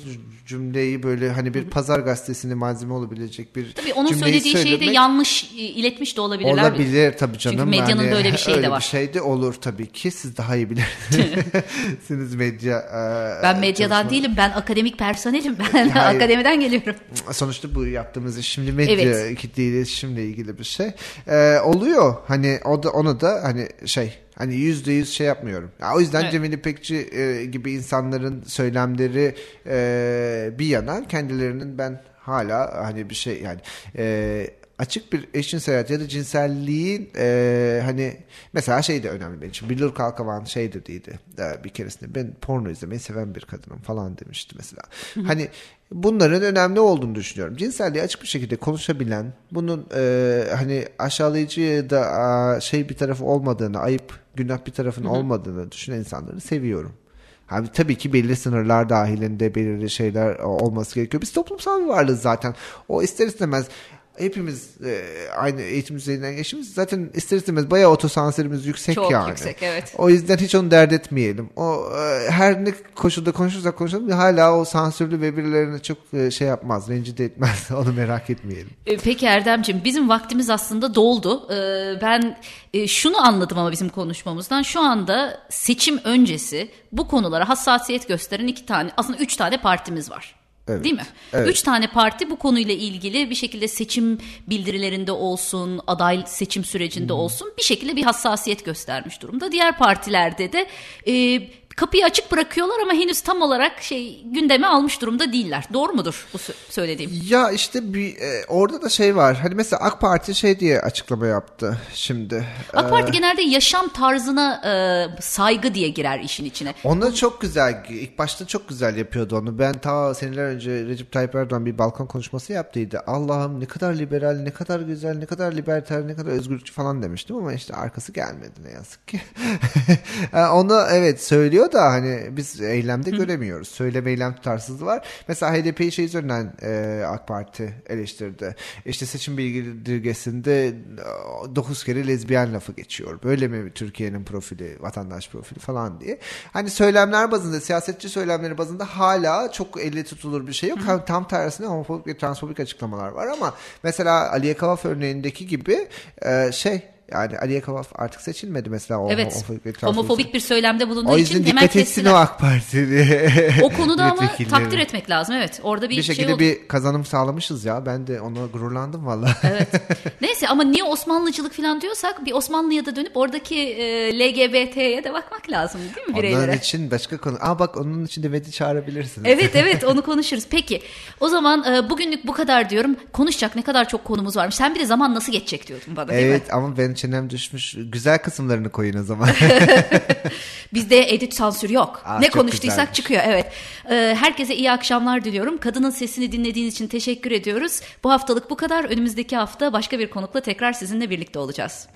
cümleyi böyle hani bir pazar gazetesinde malzeme olabilecek bir Tabii onun cümleyi söylediği şeyi de söylemek- yanlış iletmiş de olabilirler. Olabilir tabii canım. Çünkü medyanın Yani böyle bir şeyi de var. bir şey de olur tabii ki. Siz daha iyi bilirsiniz medya. e, Ben medyadan çalışma- değilim. Ben akademik personelim. Ben Hayır. akademiden geliyorum. Sonuçta bu yaptığımız iş şimdi medya Evet. kitle iletişimle ilgili bir şey. E, oluyor. Hani o da ona da hani şey hani yüzde yüz şey yapmıyorum. Ya, o yüzden Evet. Cemil İpekçi e, gibi insanların söylemleri e, bir yana kendilerinin ben hala hani bir şey yani e, açık bir eşcinsel hayat ya da cinselliğin e, hani mesela şey de önemli benim için. Billur Kalkavan şey dediydi e, bir keresinde ben porno izlemeyi seven bir kadınım falan demişti mesela. Hani bunların önemli olduğunu düşünüyorum. Cinselliği açık bir şekilde konuşabilen, bunun e, hani aşağılayıcı da a, şey bir tarafı olmadığını, ayıp, günah bir tarafının olmadığını düşünen insanları seviyorum. Abi tabii ki belli sınırlar dahilinde belirli şeyler olması gerekiyor. Biz toplumsal bir varlığız zaten. O ister istemez hepimiz e, aynı eğitim düzeyinden geçtiğimiz zaten ister istemez bayağı otosansürümüz yüksek Çok yani. yüksek, evet. O yüzden hiç onu dert etmeyelim. O e, her ne koşulda konuşursak konuşalım hala o sansürlü ve birilerine çok e, şey yapmaz, rencide etmez. onu merak etmeyelim. E, Peki Erdemciğim bizim vaktimiz aslında doldu. E, Ben e, şunu anladım ama bizim konuşmamızdan şu anda seçim öncesi bu konulara hassasiyet gösteren iki tane aslında üç tane partimiz var. Evet. Değil mi? Evet. Üç tane parti bu konuyla ilgili bir şekilde seçim bildirilerinde olsun, aday seçim sürecinde olsun bir şekilde bir hassasiyet göstermiş durumda. Diğer partilerde de e, kapıyı açık bırakıyorlar ama henüz tam olarak şey gündeme almış durumda değiller. Doğru mudur bu sö- söylediğim? Ya işte bir e, orada da şey var. Hani mesela AK Parti şey diye açıklama yaptı şimdi. AK Parti genelde yaşam tarzına e, saygı diye girer işin içine. Onu çok güzel, ilk başta çok güzel yapıyordu onu. Ben ta seneler önce Recep Tayyip Erdoğan bir balkon konuşması yaptıydı. Allah'ım ne kadar liberal, ne kadar güzel, ne kadar liberter, ne kadar özgürlükçü falan demiştim ama işte arkası gelmedi ne yazık ki. Yani onu evet söylüyor da hani biz eylemde göremiyoruz. Söyleme eylem tutarsızlığı var. Mesela HDP'yi şey üzerinden e, AK Parti eleştirdi. İşte seçim bildirgesinde 9 kere lezbiyen lafı geçiyor. Böyle mi Türkiye'nin profili, vatandaş profili falan diye. Hani söylemler bazında, siyasetçi söylemleri bazında hala çok elle tutulur bir şey yok. Tam, tam tersine homofobik ve transfobik açıklamalar var ama mesela Aliye Kavaf örneğindeki gibi e, şey yani Aliye Kavaf artık seçilmedi mesela o Evet. homofobik bir söylemde bulunduğu O için hemen etsin o. AK Partili. O konuda ama takdir etmek lazım. Evet. Orada bir, Bir şey şekilde oldu. bir kazanım sağlamışız ya. Ben de ona gururlandım valla. Evet. Neyse ama niye Osmanlıcılık falan diyorsak bir Osmanlı'ya da dönüp oradaki e, LGBT'ye de bakmak lazım değil mi bireylere? Onun için başka konu. Aa bak onun için de Ved'i çağırabilirsiniz. Evet evet onu konuşuruz. Peki o zaman e, bugünlük bu kadar diyorum. Konuşacak ne kadar çok konumuz varmış. Sen bir de zaman nasıl geçecek diyordun bana değil mi? Evet ama benim çenem düşmüş. Güzel kısımlarını koyun o zaman. Bizde edit sansür yok. Aa, ne çok konuştuysak güzelmiş. çıkıyor evet. Ee, herkese iyi akşamlar diliyorum. Kadının sesini dinlediğiniz için teşekkür ediyoruz. Bu haftalık bu kadar. Önümüzdeki hafta başka bir konukla tekrar sizinle birlikte olacağız.